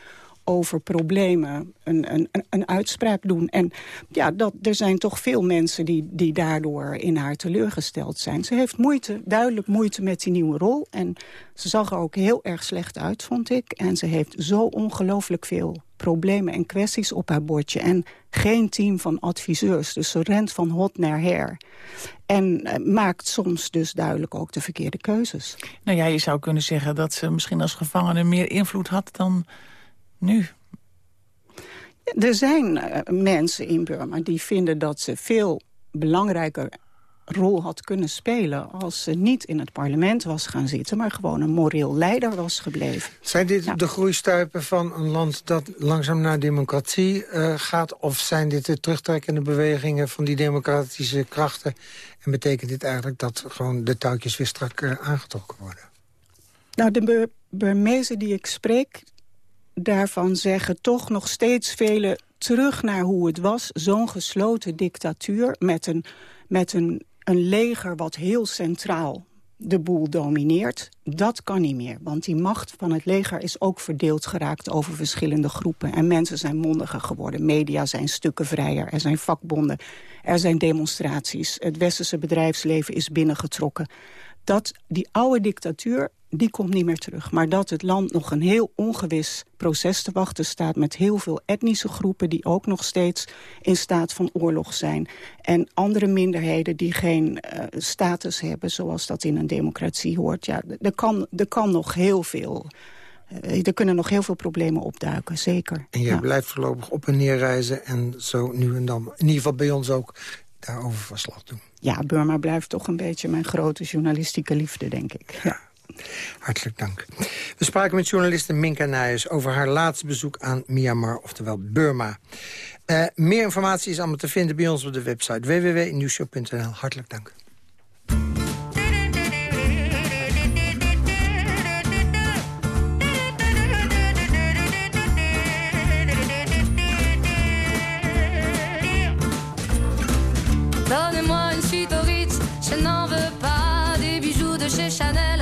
over problemen een, een, een uitspraak doen. En ja, dat, er zijn toch veel mensen die, die daardoor in haar teleurgesteld zijn. Ze heeft moeite, duidelijk moeite met die nieuwe rol. En ze zag er ook heel erg slecht uit, vond ik. En ze heeft zo ongelooflijk veel problemen en kwesties op haar bordje. En geen team van adviseurs. Dus ze rent van hot naar her. En uh, maakt soms dus duidelijk ook de verkeerde keuzes. Nou ja, je zou kunnen zeggen dat ze misschien als gevangene meer invloed had dan nu? Er zijn uh, mensen in Burma die vinden dat ze veel belangrijker rol had kunnen spelen... als ze niet in het parlement was gaan zitten... maar gewoon een moreel leider was gebleven. Zijn dit de groeistuipen van een land dat langzaam naar democratie uh, gaat... of zijn dit de terugtrekkende bewegingen van die democratische krachten... en betekent dit eigenlijk dat gewoon de touwtjes weer strak uh, aangetrokken worden? Nou, de Burmezen die ik spreek, daarvan zeggen toch nog steeds velen terug naar hoe het was. Zo'n gesloten dictatuur met, een, met een, een leger wat heel centraal de boel domineert. Dat kan niet meer, want die macht van het leger is ook verdeeld geraakt over verschillende groepen. En mensen zijn mondiger geworden. Media zijn stukken vrijer, er zijn vakbonden, er zijn demonstraties. Het westerse bedrijfsleven is binnengetrokken. Dat die oude dictatuur die komt niet meer terug. Maar dat het land nog een heel ongewis proces te wachten staat... met heel veel etnische groepen die ook nog steeds in staat van oorlog zijn. En andere minderheden die geen uh, status hebben... zoals dat in een democratie hoort. Ja, er kan, er kan nog heel veel... Uh, er kunnen nog heel veel problemen opduiken, zeker. En je ja. blijft voorlopig op en neer reizen... en zo nu en dan, in ieder geval bij ons ook daarover verslag doen. Ja, Burma blijft toch een beetje mijn grote journalistieke liefde, denk ik. Ja. Hartelijk dank. We spraken met journaliste Minka Nijers over haar laatste bezoek aan Myanmar, oftewel Burma. Uh, meer informatie is allemaal te vinden bij ons op de website www.nieuwshow.nl. Hartelijk dank.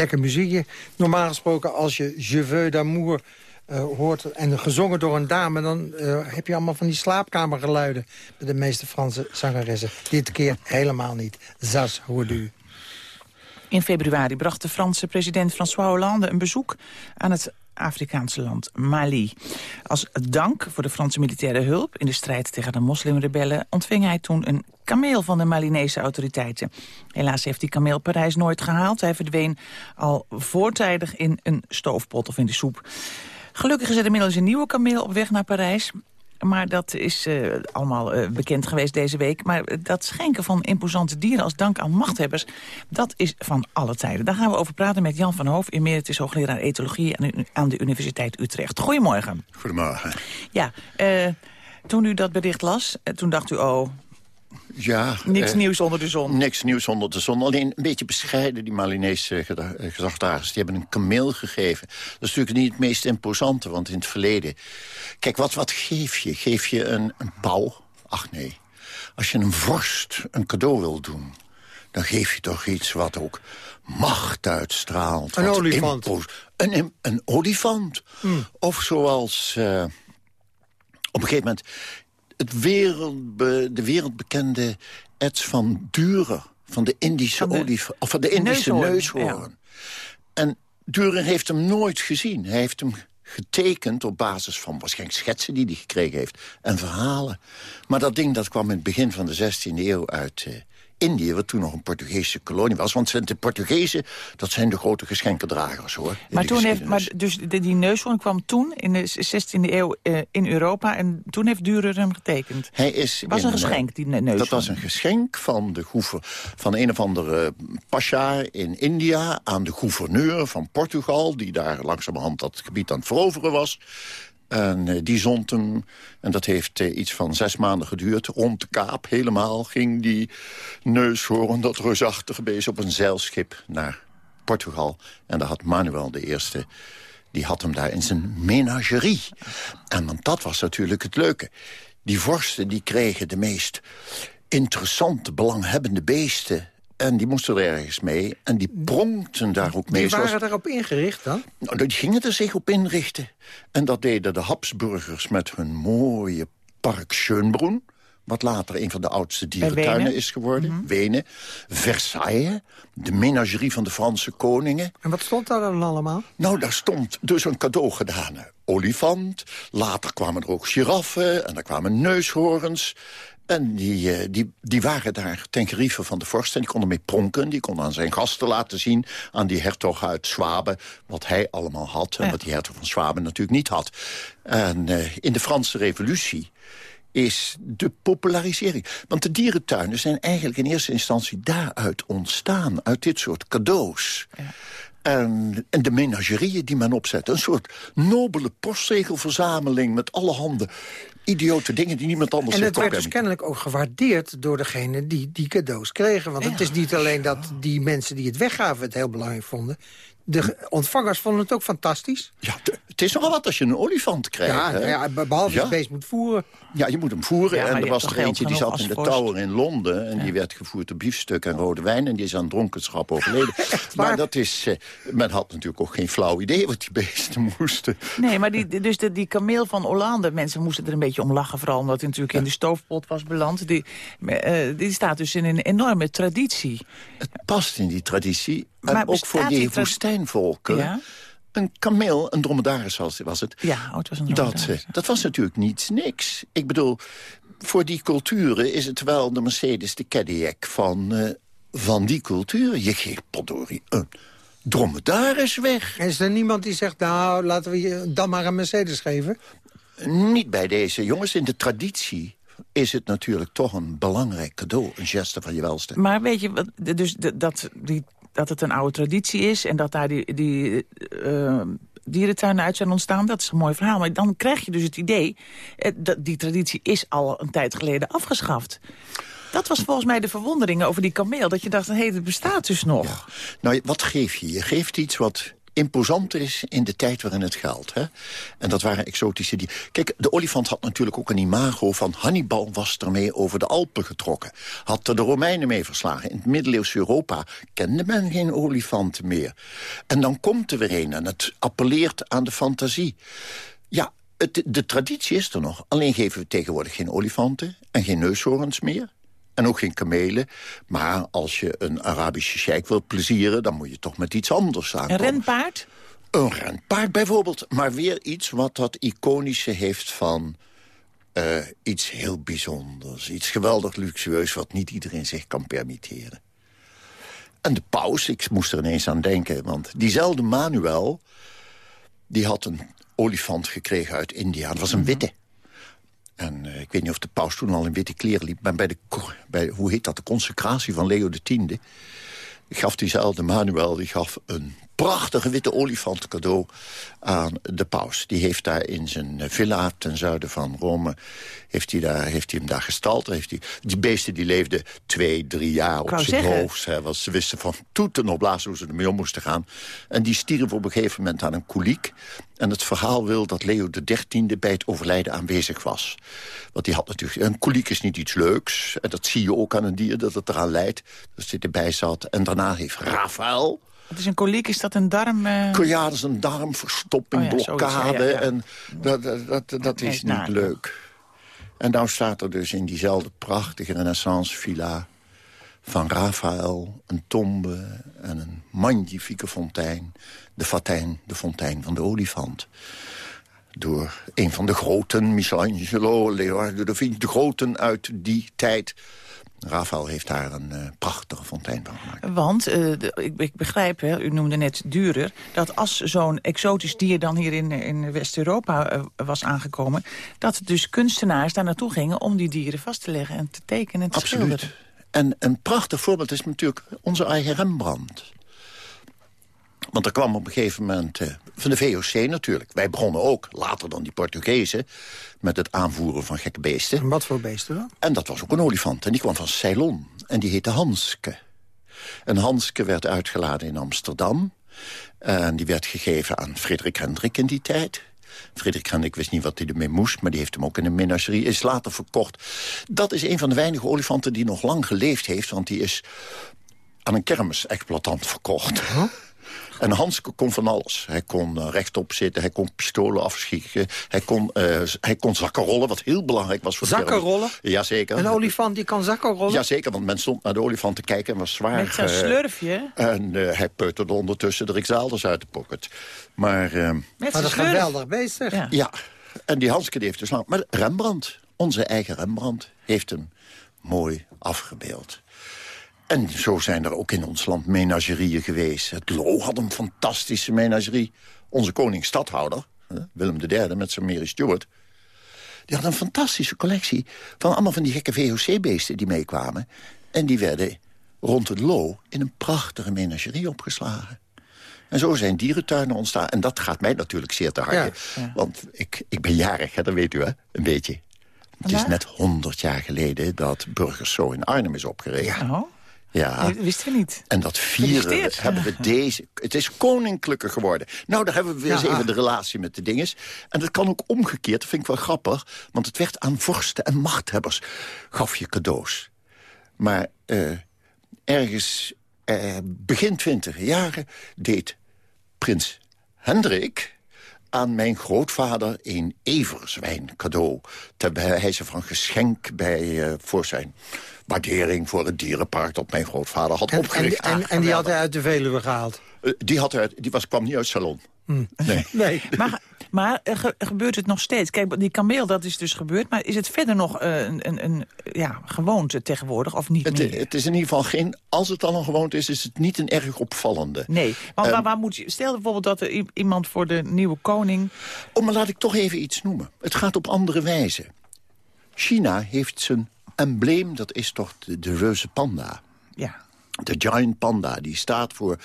Lekker muziekje. Normaal gesproken als je Je veux d'amour eh, hoort en gezongen door een dame... dan eh, heb je allemaal van die slaapkamergeluiden... bij de meeste Franse zangeressen. Dit keer helemaal niet. Zas, hoorde. In februari bracht de Franse president François Hollande een bezoek aan het Afrikaanse land Mali. Als dank voor de Franse militaire hulp in de strijd tegen de moslimrebellen... ontving hij toen een kameel van de Malinese autoriteiten. Helaas heeft die kameel Parijs nooit gehaald. Hij verdween al voortijdig in een stoofpot of in de soep. Gelukkig is er inmiddels een nieuwe kameel op weg naar Parijs. Maar dat is uh, allemaal uh, bekend geweest deze week. Maar dat schenken van imposante dieren als dank aan machthebbers... dat is van alle tijden. Daar gaan we over praten met Jan van Hoof... emeritus hoogleraar etologie aan, aan de Universiteit Utrecht. Goedemorgen. Goedemorgen. Ja, uh, toen u dat bericht las, toen dacht u... oh, ja, niks nieuws onder de zon. Niks nieuws onder de zon. Alleen een beetje bescheiden, die Malinese gezagsdragers. Die hebben een kameel gegeven. Dat is natuurlijk niet het meest imposante, want in het verleden... Kijk, wat, wat geef je? Geef je een, een pauw? Ach nee. als je een vorst een cadeau wil doen... dan geef je toch iets wat ook macht uitstraalt. Een wat olifant. Een, een olifant. Hmm. Of zoals eh, op een gegeven moment... Het wereldbe- de wereldbekende Eds van Durer... van de Indische, Van de of van de Indische neushoorn, neushoorn. En Durer heeft hem nooit gezien. Hij heeft hem getekend op basis van waarschijnlijk schetsen die hij gekregen heeft. En verhalen. Maar dat ding dat kwam in het begin van de 16e eeuw uit eh, Indië... wat toen nog een Portugese kolonie was. Want de Portugezen, dat zijn de grote geschenkendragers, hoor. Maar, toen heeft, maar dus de- die neushoorn kwam toen in de 16e eeuw eh, in Europa... en toen heeft Dürer hem getekend. Hij is was in, een eh, geschenk, die ne- neushoorn. Dat was een geschenk van, de van een of andere pasha in India... aan de gouverneur van Portugal... die daar langzamerhand dat gebied aan het veroveren was. En eh, die zond hem, en dat heeft eh, iets van zes maanden geduurd... rond de Kaap helemaal ging die neushoorn, dat reusachtige beest... op een zeilschip naar Portugal. En daar had Manuel de Eerste die had hem daar in zijn menagerie. En want dat was natuurlijk het leuke. Die vorsten die kregen de meest interessante, belanghebbende beesten... en die moesten er ergens mee. En die pronkten daar ook mee. Die zoals- waren daarop ingericht dan? nou, die gingen er zich op inrichten. En dat deden de Habsburgers met hun mooie park Schönbrunn... wat later een van de oudste dierentuinen is geworden. Wenen. Versailles, de menagerie van de Franse koningen. En wat stond daar dan allemaal? Nou, daar stond dus een cadeau gedaan. Olifant, later kwamen er ook giraffen en er kwamen neushoorns... En die, eh, die, die waren daar ten gerieve van de vorst en die konden mee pronken. Die konden aan zijn gasten laten zien, aan die hertog uit Zwaben... wat hij allemaal had en wat die hertog van Zwaben natuurlijk niet had. En eh, in de Franse revolutie is de popularisering. Want de dierentuinen zijn eigenlijk in eerste instantie daaruit ontstaan. Uit dit soort cadeaus. En, en de menagerieën die men opzet. Een soort nobele postzegelverzameling met allerhande idiote dingen die niemand anders En heeft het werd dus kennelijk ook gewaardeerd door degene die die cadeaus kregen. Want het is niet alleen dat die mensen die het weggaven het heel belangrijk vonden. De ge- ontvangers vonden het ook fantastisch. Ja, het is nogal wat als je een olifant krijgt. Ja, hè? ja, be- behalve Ja. het beest moet voeren. Ja, je moet hem voeren. Ja, en er was er eentje die zat in de? Tower in Londen. En die werd gevoerd op biefstuk en rode wijn. En die is aan dronkenschap overleden. maar dat is... eh, men had natuurlijk ook geen flauw idee wat die beesten moesten. Nee, maar die, dus de, die kameel van Hollande, mensen moesten er een beetje om lachen. Vooral omdat hij natuurlijk in de stoofpot was beland. Die, eh, die staat dus in een enorme traditie. Het past in die traditie. En Maar ook voor die, die tra- woestijnvolken. Ja? Een kameel, een dromedaris was, was het. Ja, oh, het was een dat, dromedaris. eh, dat was natuurlijk niets niks. Ik bedoel, voor die culturen is het wel de Mercedes, de Cadillac van, eh, van die cultuur. Je geeft potdorie een dromedaris weg. En is er niemand die zegt, nou, laten we je dan maar een Mercedes geven? Niet bij deze jongens. In de traditie is het natuurlijk toch een belangrijk cadeau. Een geste van je welste. Maar weet je, dus de- dat, die, dat het een oude traditie is... en dat daar die, die eh, dierentuinen uit zijn ontstaan, dat is een mooi verhaal. Maar dan krijg je dus het idee... eh, dat die traditie is al een tijd geleden afgeschaft. Dat was volgens mij de verwondering over die kameel. Dat je dacht, hé, het bestaat dus nog. Nou, wat geef je? Je geeft iets wat imposant is in de tijd waarin het geldt. Hè? En dat waren exotische dieren. Kijk, de olifant had natuurlijk ook een imago van... Hannibal was ermee over de Alpen getrokken. Had er de Romeinen mee verslagen. In het middeleeuws Europa kende men geen olifanten meer. En dan komt er weer een en het appelleert aan de fantasie. Ja, het, de traditie is er nog. Alleen geven we tegenwoordig geen olifanten en geen neushoorns meer. En ook geen kamelen. Maar als je een Arabische sheik wilt plezieren... dan moet je toch met iets anders Een aankomen. renpaard? Een renpaard bijvoorbeeld. Maar weer iets wat dat iconische heeft van... eh, iets heel bijzonders. Iets geweldig luxueus wat niet iedereen zich kan permitteren. En de paus, ik moest er ineens aan denken... want diezelfde Manuel, die had een olifant gekregen uit India. Dat was een witte. En eh, ik weet niet of de paus toen al in witte kleren liep... maar bij de, bij, hoe heet dat, de consecratie van Leo X... gaf diezelfde Manuel die gaf een prachtige witte olifant cadeau aan de paus. Die heeft daar in zijn villa ten zuiden van Rome... heeft hij, daar, heeft hij hem daar gestald. Heeft hij, die beesten die leefden twee, drie jaar op zijn hoofd. was, ze wisten van toeten op blazen hoe ze ermee om moesten gaan. En die stierven op een gegeven moment aan een koliek. En het verhaal wil dat Leo XIII bij het overlijden aanwezig was. Want die had natuurlijk... Een koliek is niet iets leuks. En dat zie je ook aan een dier, dat het eraan leidt. Dat hij erbij zat. En daarna heeft Rafael... Wat is een koliek? Is dat een darm... Uh... Ja, dat is een darmverstopping, oh blokkade. En dat, dat, dat, is niet leuk. En nou staat er dus in diezelfde prachtige renaissance villa van Rafael een tombe en een magnifieke fontein. De fontein, de fontein van de olifant. Door een van de groten, Michelangelo, Leonardo da Vinci... de groten uit die tijd Rafael heeft daar een uh, prachtige fontein van gemaakt. Want, uh, ik, ik, begrijp, hè, u noemde net duurder... dat als zo'n exotisch dier dan hier in, in West-Europa uh, was aangekomen... dat dus kunstenaars daar naartoe gingen om die dieren vast te leggen... en te tekenen en te Absoluut. schilderen. En een prachtig voorbeeld is natuurlijk onze eigen Rembrandt. Want er kwam op een gegeven moment... Uh, van de VOC natuurlijk. Wij begonnen ook, later dan die Portugezen... met het aanvoeren van gekke beesten. En wat voor beesten dan? En dat was ook een olifant. En die kwam van Ceylon. En die heette Hanske. En Hanske werd uitgeladen in Amsterdam. En die werd gegeven aan Frederik Hendrik in die tijd. Frederik Hendrik wist niet wat hij ermee moest... maar die heeft hem ook in een menagerie, is later verkocht. Dat is een van de weinige olifanten die nog lang geleefd heeft... want die is aan een kermisexploitant verkocht. En Hanske kon van alles. Hij kon uh, rechtop zitten, hij kon pistolen afschieten... hij kon, uh, hij kon zakken rollen, wat heel belangrijk was voor Zakken rollen? Jazeker. Een olifant die kan zakken rollen? Jazeker, want men stond naar de olifant te kijken en was zwaar... Met zijn uh, slurfje? En hij peuterde ondertussen de Rixalders uit de pocket. Maar, Met is geweldig bezig. Ja. ja, en die Hanske die heeft dus lang... Maar Rembrandt, onze eigen Rembrandt, heeft hem mooi afgebeeld. En zo zijn er ook in ons land menagerieën geweest. Het Lo had een fantastische menagerie. Onze koning-stadhouder, Willem III met zijn Mary Stuart... die had een fantastische collectie van allemaal van die gekke VOC-beesten die meekwamen. En die werden rond het Lo in een prachtige menagerie opgeslagen. En zo zijn dierentuinen ontstaan. En dat gaat mij natuurlijk zeer te harte. Want ik, ik ben jarig, hè, dat weet u hè, een beetje. Het is net 100 jaar geleden dat Burgers Zo in Arnhem is opgericht. Ja. Ja. Dat wisten we niet. En dat vieren we, hebben we deze... Het is koninklijker geworden. Nou, daar hebben we weer eens even de relatie met de dinges. En dat kan ook omgekeerd, dat vind ik wel grappig. Want het werd aan vorsten en machthebbers. Gaf je cadeaus. Maar uh, ergens uh, begin twintig jaren deed prins Hendrik aan mijn grootvader een everzwijn cadeau. Ter wijze van geschenk bij, uh, voor zijn waardering voor het dierenpark... dat mijn grootvader had opgericht. En, en, en die had hij uit de Veluwe gehaald? Uh, die, had hij, die was, kwam niet uit Salon. Hmm. Nee. nee. Maar, maar ge, gebeurt het nog steeds? Kijk, die kameel, dat is dus gebeurd. Maar is het verder nog uh, een, een, een ja, gewoonte tegenwoordig of niet het, meer? Het is in ieder geval geen... Als het al een gewoonte is, is het niet een erg opvallende. Nee, want um, waar, waar, moet je... Stel bijvoorbeeld dat er iemand voor de nieuwe koning... Oh, maar laat ik toch even iets noemen. Het gaat op andere wijze. China heeft zijn embleem, dat is toch de, de reuze panda. Ja. De giant panda, die staat voor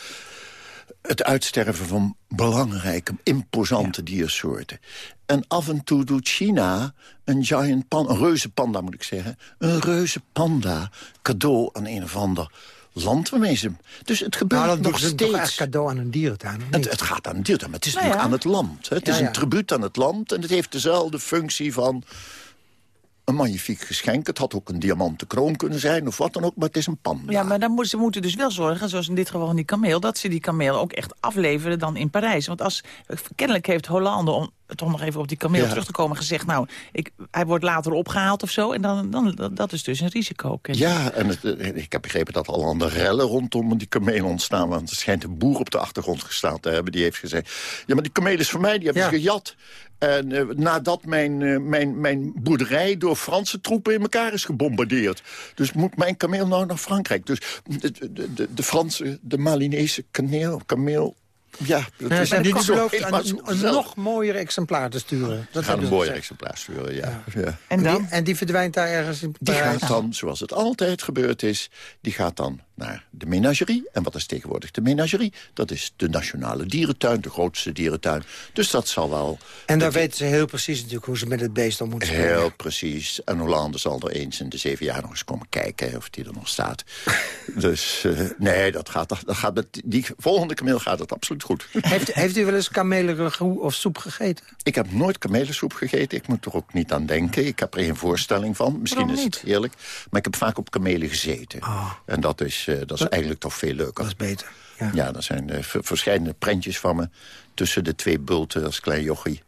het uitsterven van belangrijke, imposante ja. diersoorten. En af en toe doet China een giant panda, een reuze panda moet ik zeggen... een reuze panda cadeau aan een of ander land waarmee ze... Dus het gebeurt nou, nog steeds. toch echt cadeau aan een dierentuin? Het, het, gaat aan een dierentuin, maar het is nou natuurlijk ja. aan het land. Hè. Het ja, is een tribuut aan het land en het heeft dezelfde functie van een magnifiek geschenk. Het had ook een diamanten kroon kunnen zijn of wat dan ook, maar het is een panda. Ja, maar dan moeten ze moeten dus wel zorgen, zoals in dit geval van die kameel... dat ze die kameel ook echt afleveren dan in Parijs. Want als, kennelijk heeft Hollande, om toch nog even op die kameel ja. terug te komen... gezegd, nou, ik, hij wordt later opgehaald of zo. En dan, dan, dat is dus een risico. Ja, en het, ik heb begrepen dat al aan de rellen rondom die kameel ontstaan. Want er schijnt een boer op de achtergrond gestaan te hebben. Die heeft gezegd, ja, maar die kameel is voor mij, die hebben ja. ze gejat. En uh, nadat mijn, uh, mijn, mijn boerderij door Franse troepen in elkaar is gebombardeerd. Dus moet mijn kameel nou naar Frankrijk. Dus de, de, de, de Franse, de Malinese kameel, kameel Ja, Nou, is niet die zo beloofd helemaal een, een nog mooier exemplaar te sturen. Dat gaan een ze mooie gezegd. exemplaar sturen, ja. ja. En, die, en die verdwijnt daar ergens in Die gaat dan, zoals het altijd gebeurd is... die gaat dan naar de menagerie. En wat is tegenwoordig de menagerie? Dat is de nationale dierentuin, de grootste dierentuin. Dus dat zal wel... En daar weten ze heel precies natuurlijk hoe ze met het beest om moeten spelen. Heel precies. En Hollande zal er eens in de zeven jaar nog eens komen kijken of die er nog staat. dus eh, nee, dat gaat, dat gaat met die volgende kameel gaat het absoluut goed. Heeft, heeft u wel eens kamelenragout of soep gegeten? Ik heb nooit kamelensoep gegeten. Ik moet er ook niet aan denken. Ik heb er geen voorstelling van. Misschien is het heerlijk. Maar ik heb vaak op kamelen gezeten. En dat is, eh, dat is eigenlijk toch veel leuker. Dat is beter. Ja, ja er zijn uh, verschillende prentjes van me... tussen de twee bulten als klein jochie.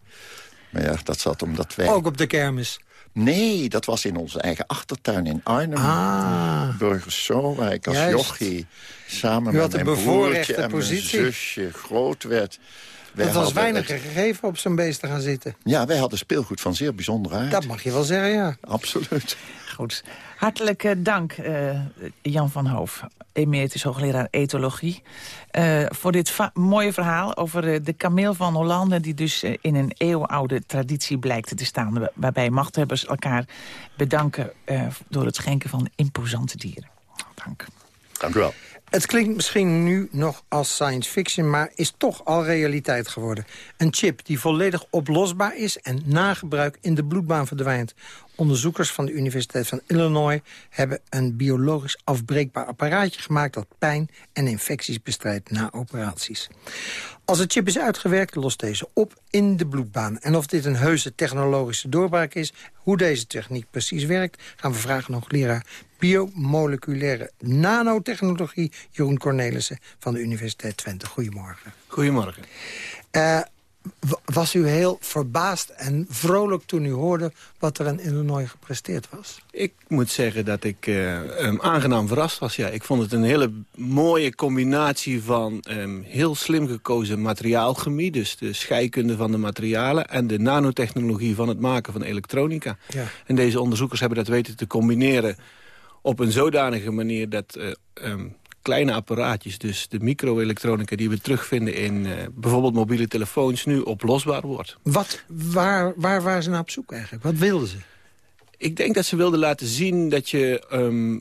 Maar ja, dat zat omdat wij... Ook op de kermis? Nee, dat was in onze eigen achtertuin in Arnhem. Ah. Burgers zo, waar ik als Juist. jochie... samen met mijn broertje en positie. mijn zusje groot werd. Dat was hadden weinig het- gegeven op zo'n beest te gaan zitten. Ja, wij hadden speelgoed van zeer bijzondere aard. Dat mag je wel zeggen, ja. Absoluut. Goed. Hartelijk eh, dank, eh, Jan van Hoof, emeritus hoogleraar etologie... eh, voor dit mooie verhaal over de kameel van Hollande... die dus in een eeuwenoude traditie blijkt te staan... wa- waarbij machthebbers elkaar bedanken eh, door het schenken van imposante dieren. Dank. Dank u wel. Het klinkt misschien nu nog als science fiction, maar is toch al realiteit geworden. Een chip die volledig oplosbaar is en na gebruik in de bloedbaan verdwijnt. Onderzoekers van de Universiteit van Illinois hebben een biologisch afbreekbaar apparaatje gemaakt... dat pijn en infecties bestrijdt na operaties. Als de chip is uitgewerkt, lost deze op in de bloedbaan. En of dit een heuse technologische doorbraak is... hoe deze techniek precies werkt... gaan we vragen aan hoogleraar biomoleculaire nanotechnologie... Jeroen Cornelissen van de Universiteit Twente. Goedemorgen. Goedemorgen. Eh, was u heel verbaasd en vrolijk toen u hoorde... wat er in Illinois gepresteerd was? Ik moet zeggen dat ik eh, ehm, aangenaam verrast was. Ja. Ik vond het een hele mooie combinatie van ehm, heel slim gekozen materiaalchemie... dus de scheikunde van de materialen... en de nanotechnologie van het maken van elektronica. Ja. En deze onderzoekers hebben dat weten te combineren op een zodanige manier... dat eh, ehm, kleine apparaatjes, dus de microelektronica... die we terugvinden in eh, bijvoorbeeld mobiele telefoons... nu oplosbaar wordt. Wat, waar, waar waren ze naar op zoek eigenlijk? Wat wilden ze? Ik denk dat ze wilden laten zien dat je ehm,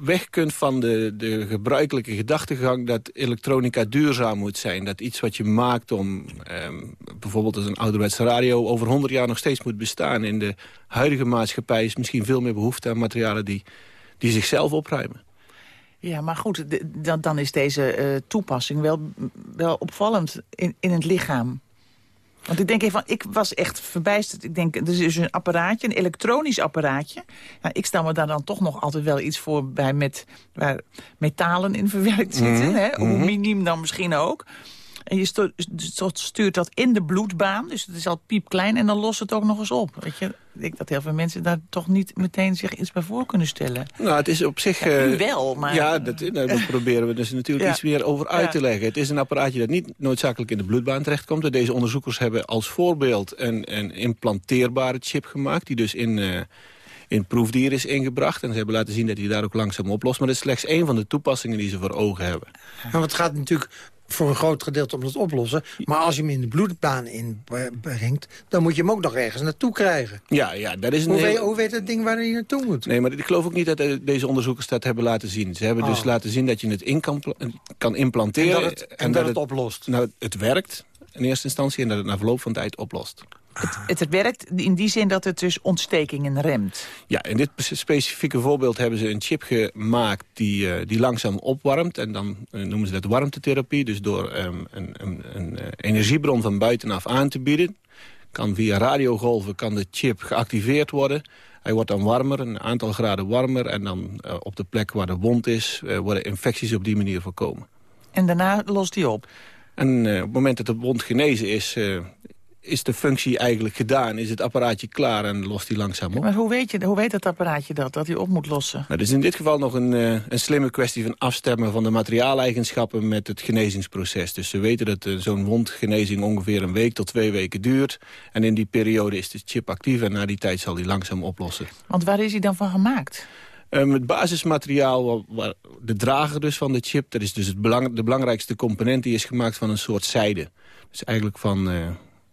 weg kunt van de, de gebruikelijke gedachtegang... dat elektronica duurzaam moet zijn. Dat iets wat je maakt om, ehm, bijvoorbeeld als een ouderwetse radio... over 100 jaar nog steeds moet bestaan. In de huidige maatschappij is misschien veel meer behoefte aan materialen... die, die zichzelf opruimen. Ja, maar goed, dan, dan is deze eh, toepassing wel, wel opvallend in, in het lichaam. Want ik denk even, van, ik was echt verbijsterd. Ik denk, er is een apparaatje, een elektronisch apparaatje. Nou, ik stel me daar dan toch nog altijd wel iets voor bij met waar metalen in verwerkt zitten. Mhm, hè? mhm. Aluminium dan misschien ook. En je stuurt dat in de bloedbaan, dus het is al piepklein... en dan lost het ook nog eens op. Weet je? Ik denk dat heel veel mensen daar toch niet meteen zich iets bij voor kunnen stellen. Nou, het is op zich... Ja, eh, wel, maar- Ja, dat, nou, daar proberen we dus natuurlijk Ja. iets meer over uit Ja. te leggen. Het is een apparaatje dat niet noodzakelijk in de bloedbaan terechtkomt. En Deze onderzoekers hebben als voorbeeld een, een implanteerbare chip gemaakt... die dus in... eh, in proefdier is ingebracht. En ze hebben laten zien dat hij daar ook langzaam oplost. Maar dat is slechts één van de toepassingen die ze voor ogen hebben. Nou, het gaat natuurlijk voor een groot gedeelte om het oplossen. Maar als je hem in de bloedbaan inbrengt... dan moet je hem ook nog ergens naartoe krijgen. Ja, ja dat is een Hoe, heel- weet, hoe weet het ding waar hij naartoe moet? Nee, maar ik geloof ook niet dat eh, deze onderzoekers dat hebben laten zien. Ze hebben dus Oh. laten zien dat je het in kan, kan implanteren. En dat het- en dat het oplost. Nou, het werkt in eerste instantie en dat het na verloop van tijd oplost. Het, het werkt in die zin dat het dus ontstekingen remt. Ja, in dit specifieke voorbeeld hebben ze een chip gemaakt die, eh, die langzaam opwarmt. En dan eh, noemen ze dat warmtetherapie. Dus door ehm, een, een, een eh, energiebron van buitenaf aan te bieden. Kan via radiogolven kan de chip geactiveerd worden. Hij wordt dan warmer, een aantal graden warmer. En dan op de plek waar de wond is, worden infecties op die manier voorkomen. En daarna lost hij op. En op het moment dat de wond genezen is, is de functie eigenlijk gedaan. Is het apparaatje klaar en lost hij langzaam op. Maar hoe weet, je, hoe weet dat apparaatje dat, dat hij op moet lossen? Nou, dus in dit geval nog een, eh, een slimme kwestie van afstemmen van de materiaaleigenschappen met het genezingsproces. Dus ze weten dat eh, zo'n wondgenezing ongeveer een week tot twee weken duurt. En in die periode is de chip actief en na die tijd zal die langzaam oplossen. Want waar is hij dan van gemaakt? Um, het basismateriaal, waar, de drager dus van de chip... dat is dus het belang, de belangrijkste component... die is gemaakt van een soort zijde. Dus eigenlijk van uh,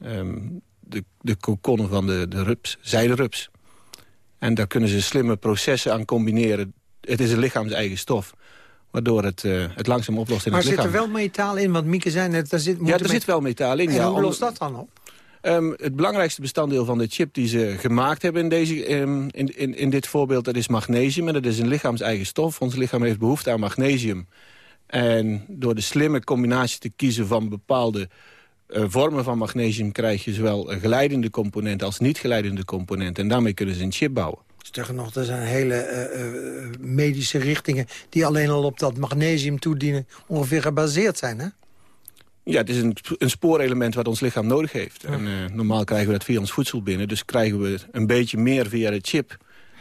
um, de, de kokonnen van de, de rups, zijderups. En daar kunnen ze slimme processen aan combineren. Het is een lichaams-eigen stof waardoor het, uh, het langzaam oplost in maar het lichaam. Maar zit er wel metaal in? Want Mieke zei net... Daar zit, ja, er zit wel metaal in. En ja, hoe lost dat dan op? Um, het belangrijkste bestanddeel van de chip die ze gemaakt hebben in, deze, um, in, in, in dit voorbeeld... dat is magnesium en dat is een lichaams-eigen stof. Ons lichaam heeft behoefte aan magnesium. En door de slimme combinatie te kiezen van bepaalde uh, vormen van magnesium... krijg je zowel een geleidende component als niet-geleidende component. En daarmee kunnen ze een chip bouwen. Sterker nog, er zijn hele uh, uh, medische richtingen... die alleen al op dat magnesium toedienen ongeveer gebaseerd zijn, hè? Ja, het is een, een spoorelement wat ons lichaam nodig heeft. En, uh, normaal krijgen we dat via ons voedsel binnen. Dus krijgen we een beetje meer via de chip.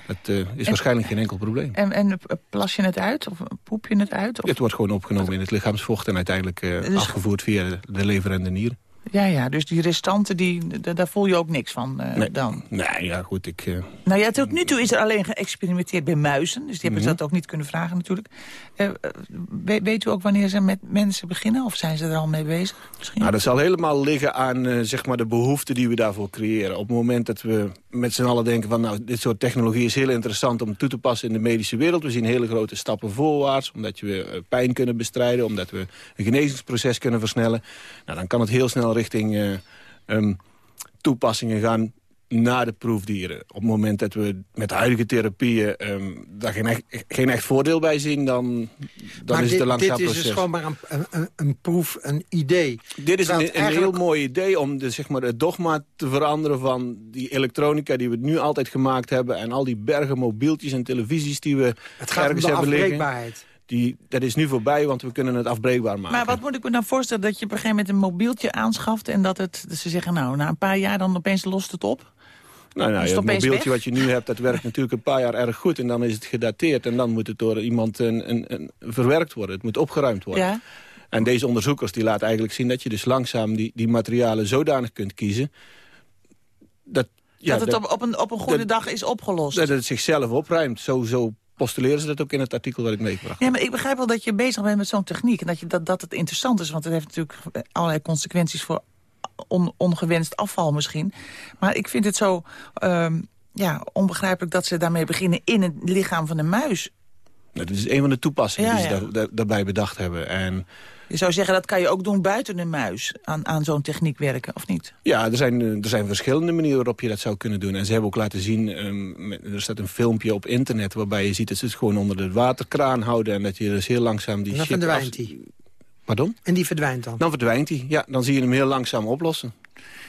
Dat uh, is en, waarschijnlijk geen enkel probleem. En, en, plas je het uit of poep je het uit? Of? Het wordt gewoon opgenomen in het lichaamsvocht... en uiteindelijk uh, dus... afgevoerd via de, de lever en de nieren. Ja, ja, dus die restanten, die, daar voel je ook niks van uh, nee, dan? Nee, ja, goed, ik... Uh... Nou ja, tot nu toe is er alleen geëxperimenteerd bij muizen. Dus die hebben mm -hmm. dat ook niet kunnen vragen natuurlijk. Uh, weet u ook wanneer ze met mensen beginnen? Of zijn ze er al mee bezig? Misschien? Nou, dat zal helemaal liggen aan zeg maar de behoeften die we daarvoor creëren. Op het moment dat we met z'n allen denken van... nou, dit soort technologie is heel interessant om toe te passen in de medische wereld. We zien hele grote stappen voorwaarts. Omdat we pijn kunnen bestrijden. Omdat we een genezingsproces kunnen versnellen. Nou, dan kan het heel snel richting uh, um, toepassingen gaan na de proefdieren. Op het moment dat we met de huidige therapieën um, daar geen echt, geen echt voordeel bij zien... dan, dan is dit, het een langzaam proces. Dit is dus gewoon maar een, een, een, proef, een idee. Dit is een, een heel mooi idee om de, zeg maar, het dogma te veranderen... van die elektronica die we nu altijd gemaakt hebben... en al die bergen mobieltjes en televisies die we het gaat ergens om de hebben liggen die, dat is nu voorbij, want we kunnen het afbreekbaar maken. Maar wat moet ik me dan voorstellen? Dat je op een gegeven moment een mobieltje aanschaft... en dat, het, ze zeggen, nou, na een paar jaar dan opeens lost het op? Nou, nou het mobieltje wat je nu hebt, dat werkt natuurlijk een paar jaar erg goed... en dan is het gedateerd en dan moet het door iemand een, een, een verwerkt worden. Het moet opgeruimd worden. Ja. En deze onderzoekers die laten eigenlijk zien dat je dus langzaam die, die materialen zodanig kunt kiezen... Dat, ja, dat het dat, op, op, een, op een goede dat, dag is opgelost. Dat het zichzelf opruimt. Zo, zo postuleren ze dat ook in het artikel dat ik meegebracht heb. Ja, maar ik begrijp wel dat je bezig bent met zo'n techniek... en dat, je, dat, dat het interessant is, want het heeft natuurlijk allerlei consequenties... voor on, ongewenst afval misschien. Maar ik vind het zo um, ja, onbegrijpelijk dat ze daarmee beginnen... in het lichaam van de muis. Dat is een van de toepassingen ja, die ze ja. daar, daarbij bedacht hebben. En je zou zeggen, dat kan je ook doen buiten de muis, aan, aan zo'n techniek werken, of niet? Ja, er zijn, er zijn verschillende manieren waarop je dat zou kunnen doen. En ze hebben ook laten zien, um, er staat een filmpje op internet... waarbij je ziet dat ze het gewoon onder de waterkraan houden... en dat je dus heel langzaam die en dan shit... verdwijnt af... die. Pardon? En die verdwijnt dan? Dan verdwijnt die, ja. Dan zie je hem heel langzaam oplossen.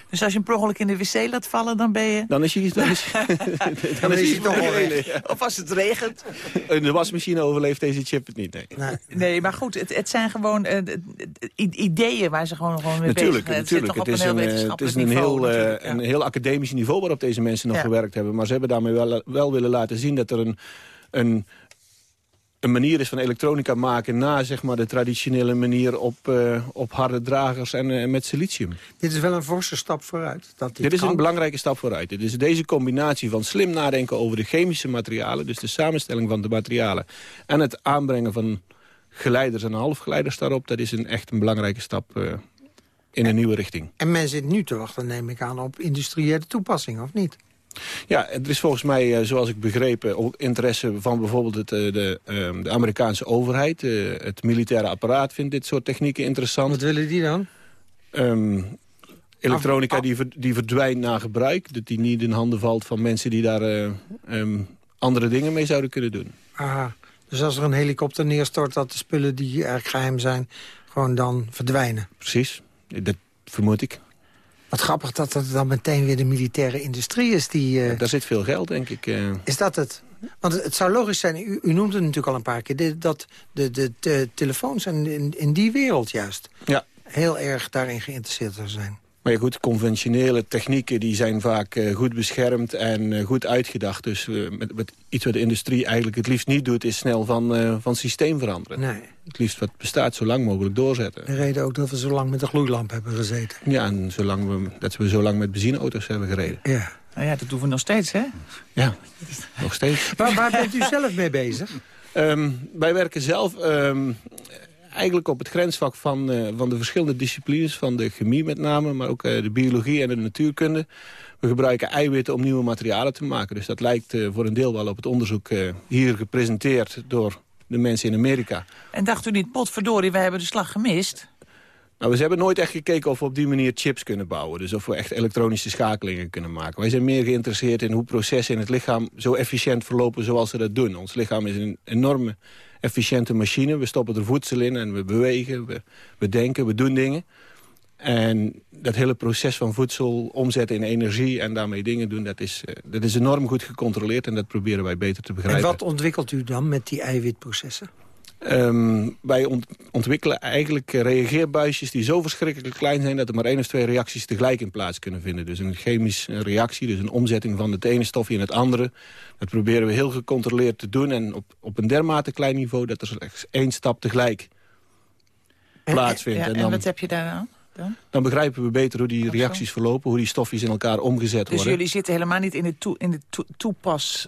Dus als je hem per ongeluk in de wc laat vallen, dan ben je... Dan is hij, dan is, dan is hij toch. Of als het regent. In de wasmachine overleeft deze chip het niet, nee. Nee, nee maar goed, het, het zijn gewoon uh, ideeën waar ze gewoon, gewoon mee natuurlijk, bezig zijn. Natuurlijk, het, het, is een, het is een heel, uh, ja. een heel academisch niveau waarop deze mensen nog ja. gewerkt hebben. Maar ze hebben daarmee wel, wel willen laten zien dat er een... een een manier is van elektronica maken... na zeg maar, de traditionele manier op, uh, op harde dragers en uh, met silicium. Dit is wel een forse stap vooruit. Dat dit dit is kan. een belangrijke stap vooruit. Dit is deze combinatie van slim nadenken over de chemische materialen... dus de samenstelling van de materialen... en het aanbrengen van geleiders en halfgeleiders daarop... dat is een, echt een belangrijke stap uh, in een nieuwe richting. En men zit nu te wachten, neem ik aan, op industriële toepassing, of niet? Ja, er is volgens mij, zoals ik begrepen, ook interesse van bijvoorbeeld het, de, um, de Amerikaanse overheid. Het militaire apparaat vindt dit soort technieken interessant. Wat willen die dan? Um, elektronica die, ver, die verdwijnt na gebruik. Dat die niet in handen valt van mensen die daar uh, um, andere dingen mee zouden kunnen doen. Aha, dus als er een helikopter neerstort dat de spullen die eigenlijk geheim zijn... gewoon dan verdwijnen? Precies, dat vermoed ik. Wat grappig dat het dan meteen weer de militaire industrie is die... Uh... Ja, daar zit veel geld, denk ik. Uh... Is dat het? Want het, zou logisch zijn, u, u noemde het natuurlijk al een paar keer... De, dat de, de, de telefoons in, in, in die wereld juist ja. heel erg daarin geïnteresseerd zou zijn. Maar ja, goed, conventionele technieken die zijn vaak uh, goed beschermd en uh, goed uitgedacht. Dus uh, met, met, iets wat de industrie eigenlijk het liefst niet doet... is snel van, van systeem veranderen. Nee. Het liefst wat bestaat zo lang mogelijk doorzetten. De reden ook dat we zo lang met de gloeilamp hebben gezeten. Ja, en zolang we, dat we zo lang met benzineauto's hebben gereden. Ja. Nou ja, dat doen we nog steeds, hè? Ja, nog steeds. Waar, waar bent u zelf mee bezig? Ehm, wij werken zelf ehm, eigenlijk op het grensvak van, eh, van de verschillende disciplines... van de chemie met name, maar ook eh, de biologie en de natuurkunde. We gebruiken eiwitten om nieuwe materialen te maken. Dus dat lijkt eh, voor een deel wel op het onderzoek hier gepresenteerd... door de mensen in Amerika. En dacht u niet, potverdorie, wij hebben de slag gemist? Nou, we hebben nooit echt gekeken of we op die manier chips kunnen bouwen. Dus of we echt elektronische schakelingen kunnen maken. Wij zijn meer geïnteresseerd in hoe processen in het lichaam zo efficiënt verlopen zoals ze dat doen. Ons lichaam is een enorme efficiënte machine. We stoppen er voedsel in en we bewegen, we, we denken, we doen dingen. En dat hele proces van voedsel omzetten in energie en daarmee dingen doen... dat is, eh, dat is enorm goed gecontroleerd en dat proberen wij beter te begrijpen. En wat ontwikkelt u dan met die eiwitprocessen? Um, wij ontwikkelen eigenlijk reageerbuisjes die zo verschrikkelijk klein zijn... dat er maar één of twee reacties tegelijk in plaats kunnen vinden. Dus een chemische reactie, dus een omzetting van het ene stofje in het andere. Dat proberen we heel gecontroleerd te doen. En op, op een dermate klein niveau dat er slechts één stap tegelijk plaatsvindt. En, wat heb je daar aan? Dan? dan? begrijpen we beter hoe die reacties verlopen, hoe die stofjes in elkaar omgezet dus worden. Dus jullie zitten helemaal niet in de, toe, in de toe, toepas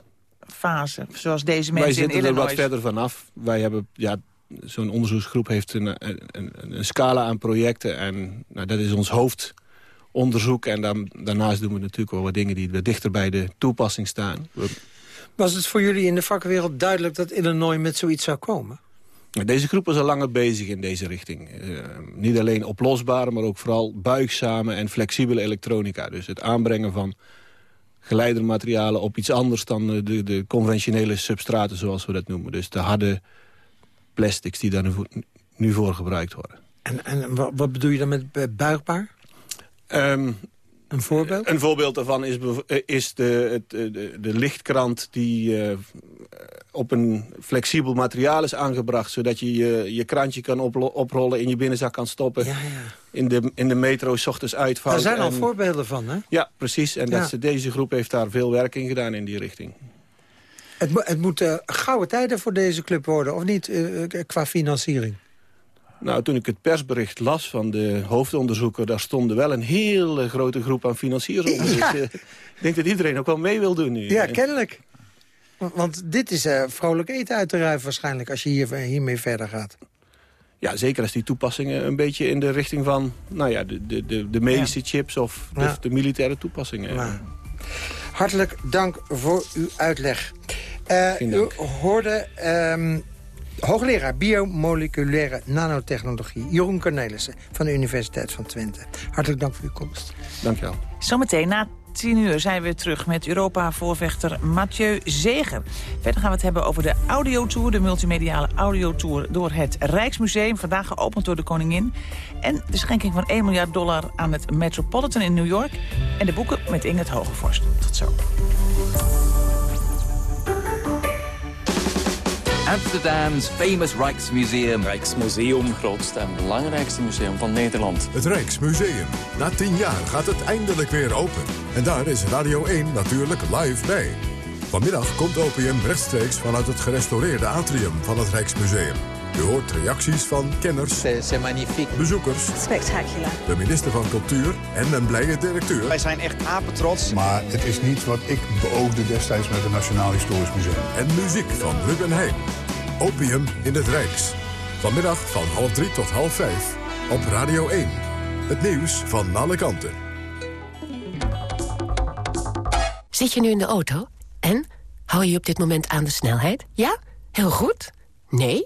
fase, zoals deze mensen Wij zitten er wat verder vanaf. Wij hebben, ja, zo'n onderzoeksgroep heeft een, een, een, een, scala aan projecten. En nou, dat is ons hoofdonderzoek. En dan, daarnaast doen we natuurlijk wel wat dingen die wat dichter bij de toepassing staan. Was het voor jullie in de vakwereld duidelijk dat Illinois met zoiets zou komen? Deze groep was al langer bezig in deze richting. Uh, niet alleen oplosbare, maar ook vooral buigzame en flexibele elektronica. Dus het aanbrengen van geleidermaterialen op iets anders dan eh, de, de conventionele substraten zoals we dat noemen. Dus de harde plastics die daar nu voor gebruikt worden. En, en wat bedoel je dan met buigbaar? Um, een voorbeeld? Een voorbeeld daarvan is, eh, is de, het, de, de lichtkrant die uh, op een flexibel materiaal is aangebracht... zodat je je, je krantje kan oprollen, in je binnenzak kan stoppen... Ja, ja. In, de, in de metro s ochtends uitvouwen. Daar zijn al voorbeelden van, hè? Ja, precies. En dat ze, deze groep heeft daar veel werk in gedaan in die richting. Het, het moet uh, gouden tijden voor deze club worden, of niet, uh, qua financiering? Nou, toen ik het persbericht las van de hoofdonderzoeker... daar stonden wel een hele grote groep aan financiers. Ja. Dus, ik denk dat iedereen ook wel mee wil doen nu. Ja, kennelijk. Want dit is uh, vrolijk eten uit de ruif waarschijnlijk... als je hier, hiermee verder gaat. Ja, zeker als die toepassingen een beetje in de richting van... nou ja, de, de, de medische ja. chips of de, ja. de, militaire toepassingen. Nou. Hartelijk dank voor uw uitleg. Uh, u hoorde um, hoogleraar biomoleculaire nanotechnologie... Jeroen Cornelissen van de Universiteit van Twente. Hartelijk dank voor uw komst. Dank je wel. Zometeen na 10 uur zijn we terug met Europa-voorvechter Mathieu Zeger. Verder gaan we het hebben over de audiotour, de multimediale audiotour door het Rijksmuseum. Vandaag geopend door de koningin. En de schenking van 1 miljard dollar aan het Metropolitan in New York. En de boeken met Ingrid Hogevorst. Tot zo. Amsterdam's famous Rijksmuseum. Rijksmuseum, grootste en belangrijkste museum van Nederland. Het Rijksmuseum. Na tien jaar gaat het eindelijk weer open. En daar is Radio 1 natuurlijk live bij. Vanmiddag komt OPM rechtstreeks vanuit het gerestaureerde atrium van het Rijksmuseum. U hoort reacties van kenners, c'est magnifique. bezoekers, spectacular. de minister van Cultuur en een blije directeur. Wij zijn echt apetrots. Maar het is niet wat ik beoogde destijds met het Nationaal Historisch Museum. En muziek van Ruben Heijn. Opium in het Rijks. Vanmiddag van half drie tot half vijf op Radio 1. Het nieuws van alle kanten. Zit je nu in de auto? En? Hou je op dit moment aan de snelheid? Ja? Heel goed? Nee?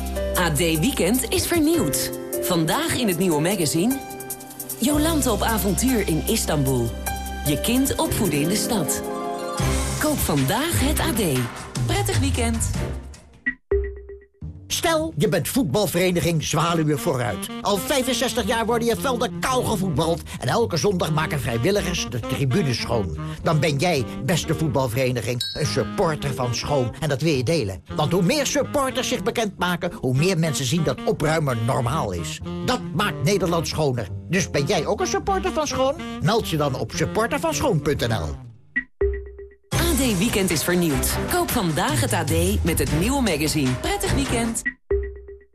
AD Weekend is vernieuwd. Vandaag in het nieuwe magazine... Jolante op avontuur in Istanbul. Je kind opvoeden in de stad. Koop vandaag het AD. Prettig weekend. Stel, je bent voetbalvereniging Zwaluwe Vooruit. Al 65 jaar worden je velden kaal gevoetbald... en elke zondag maken vrijwilligers de tribunes schoon. Dan ben jij, beste voetbalvereniging, een supporter van schoon. En dat wil je delen. Want hoe meer supporters zich bekendmaken... hoe meer mensen zien dat opruimen normaal is. Dat maakt Nederland schoner. Dus ben jij ook een supporter van schoon? Meld je dan op supportervanschoon.nl. AD Weekend is vernieuwd. Koop vandaag het AD met het nieuwe magazine. Prettig weekend.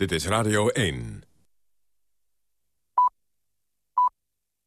Dit is Radio 1.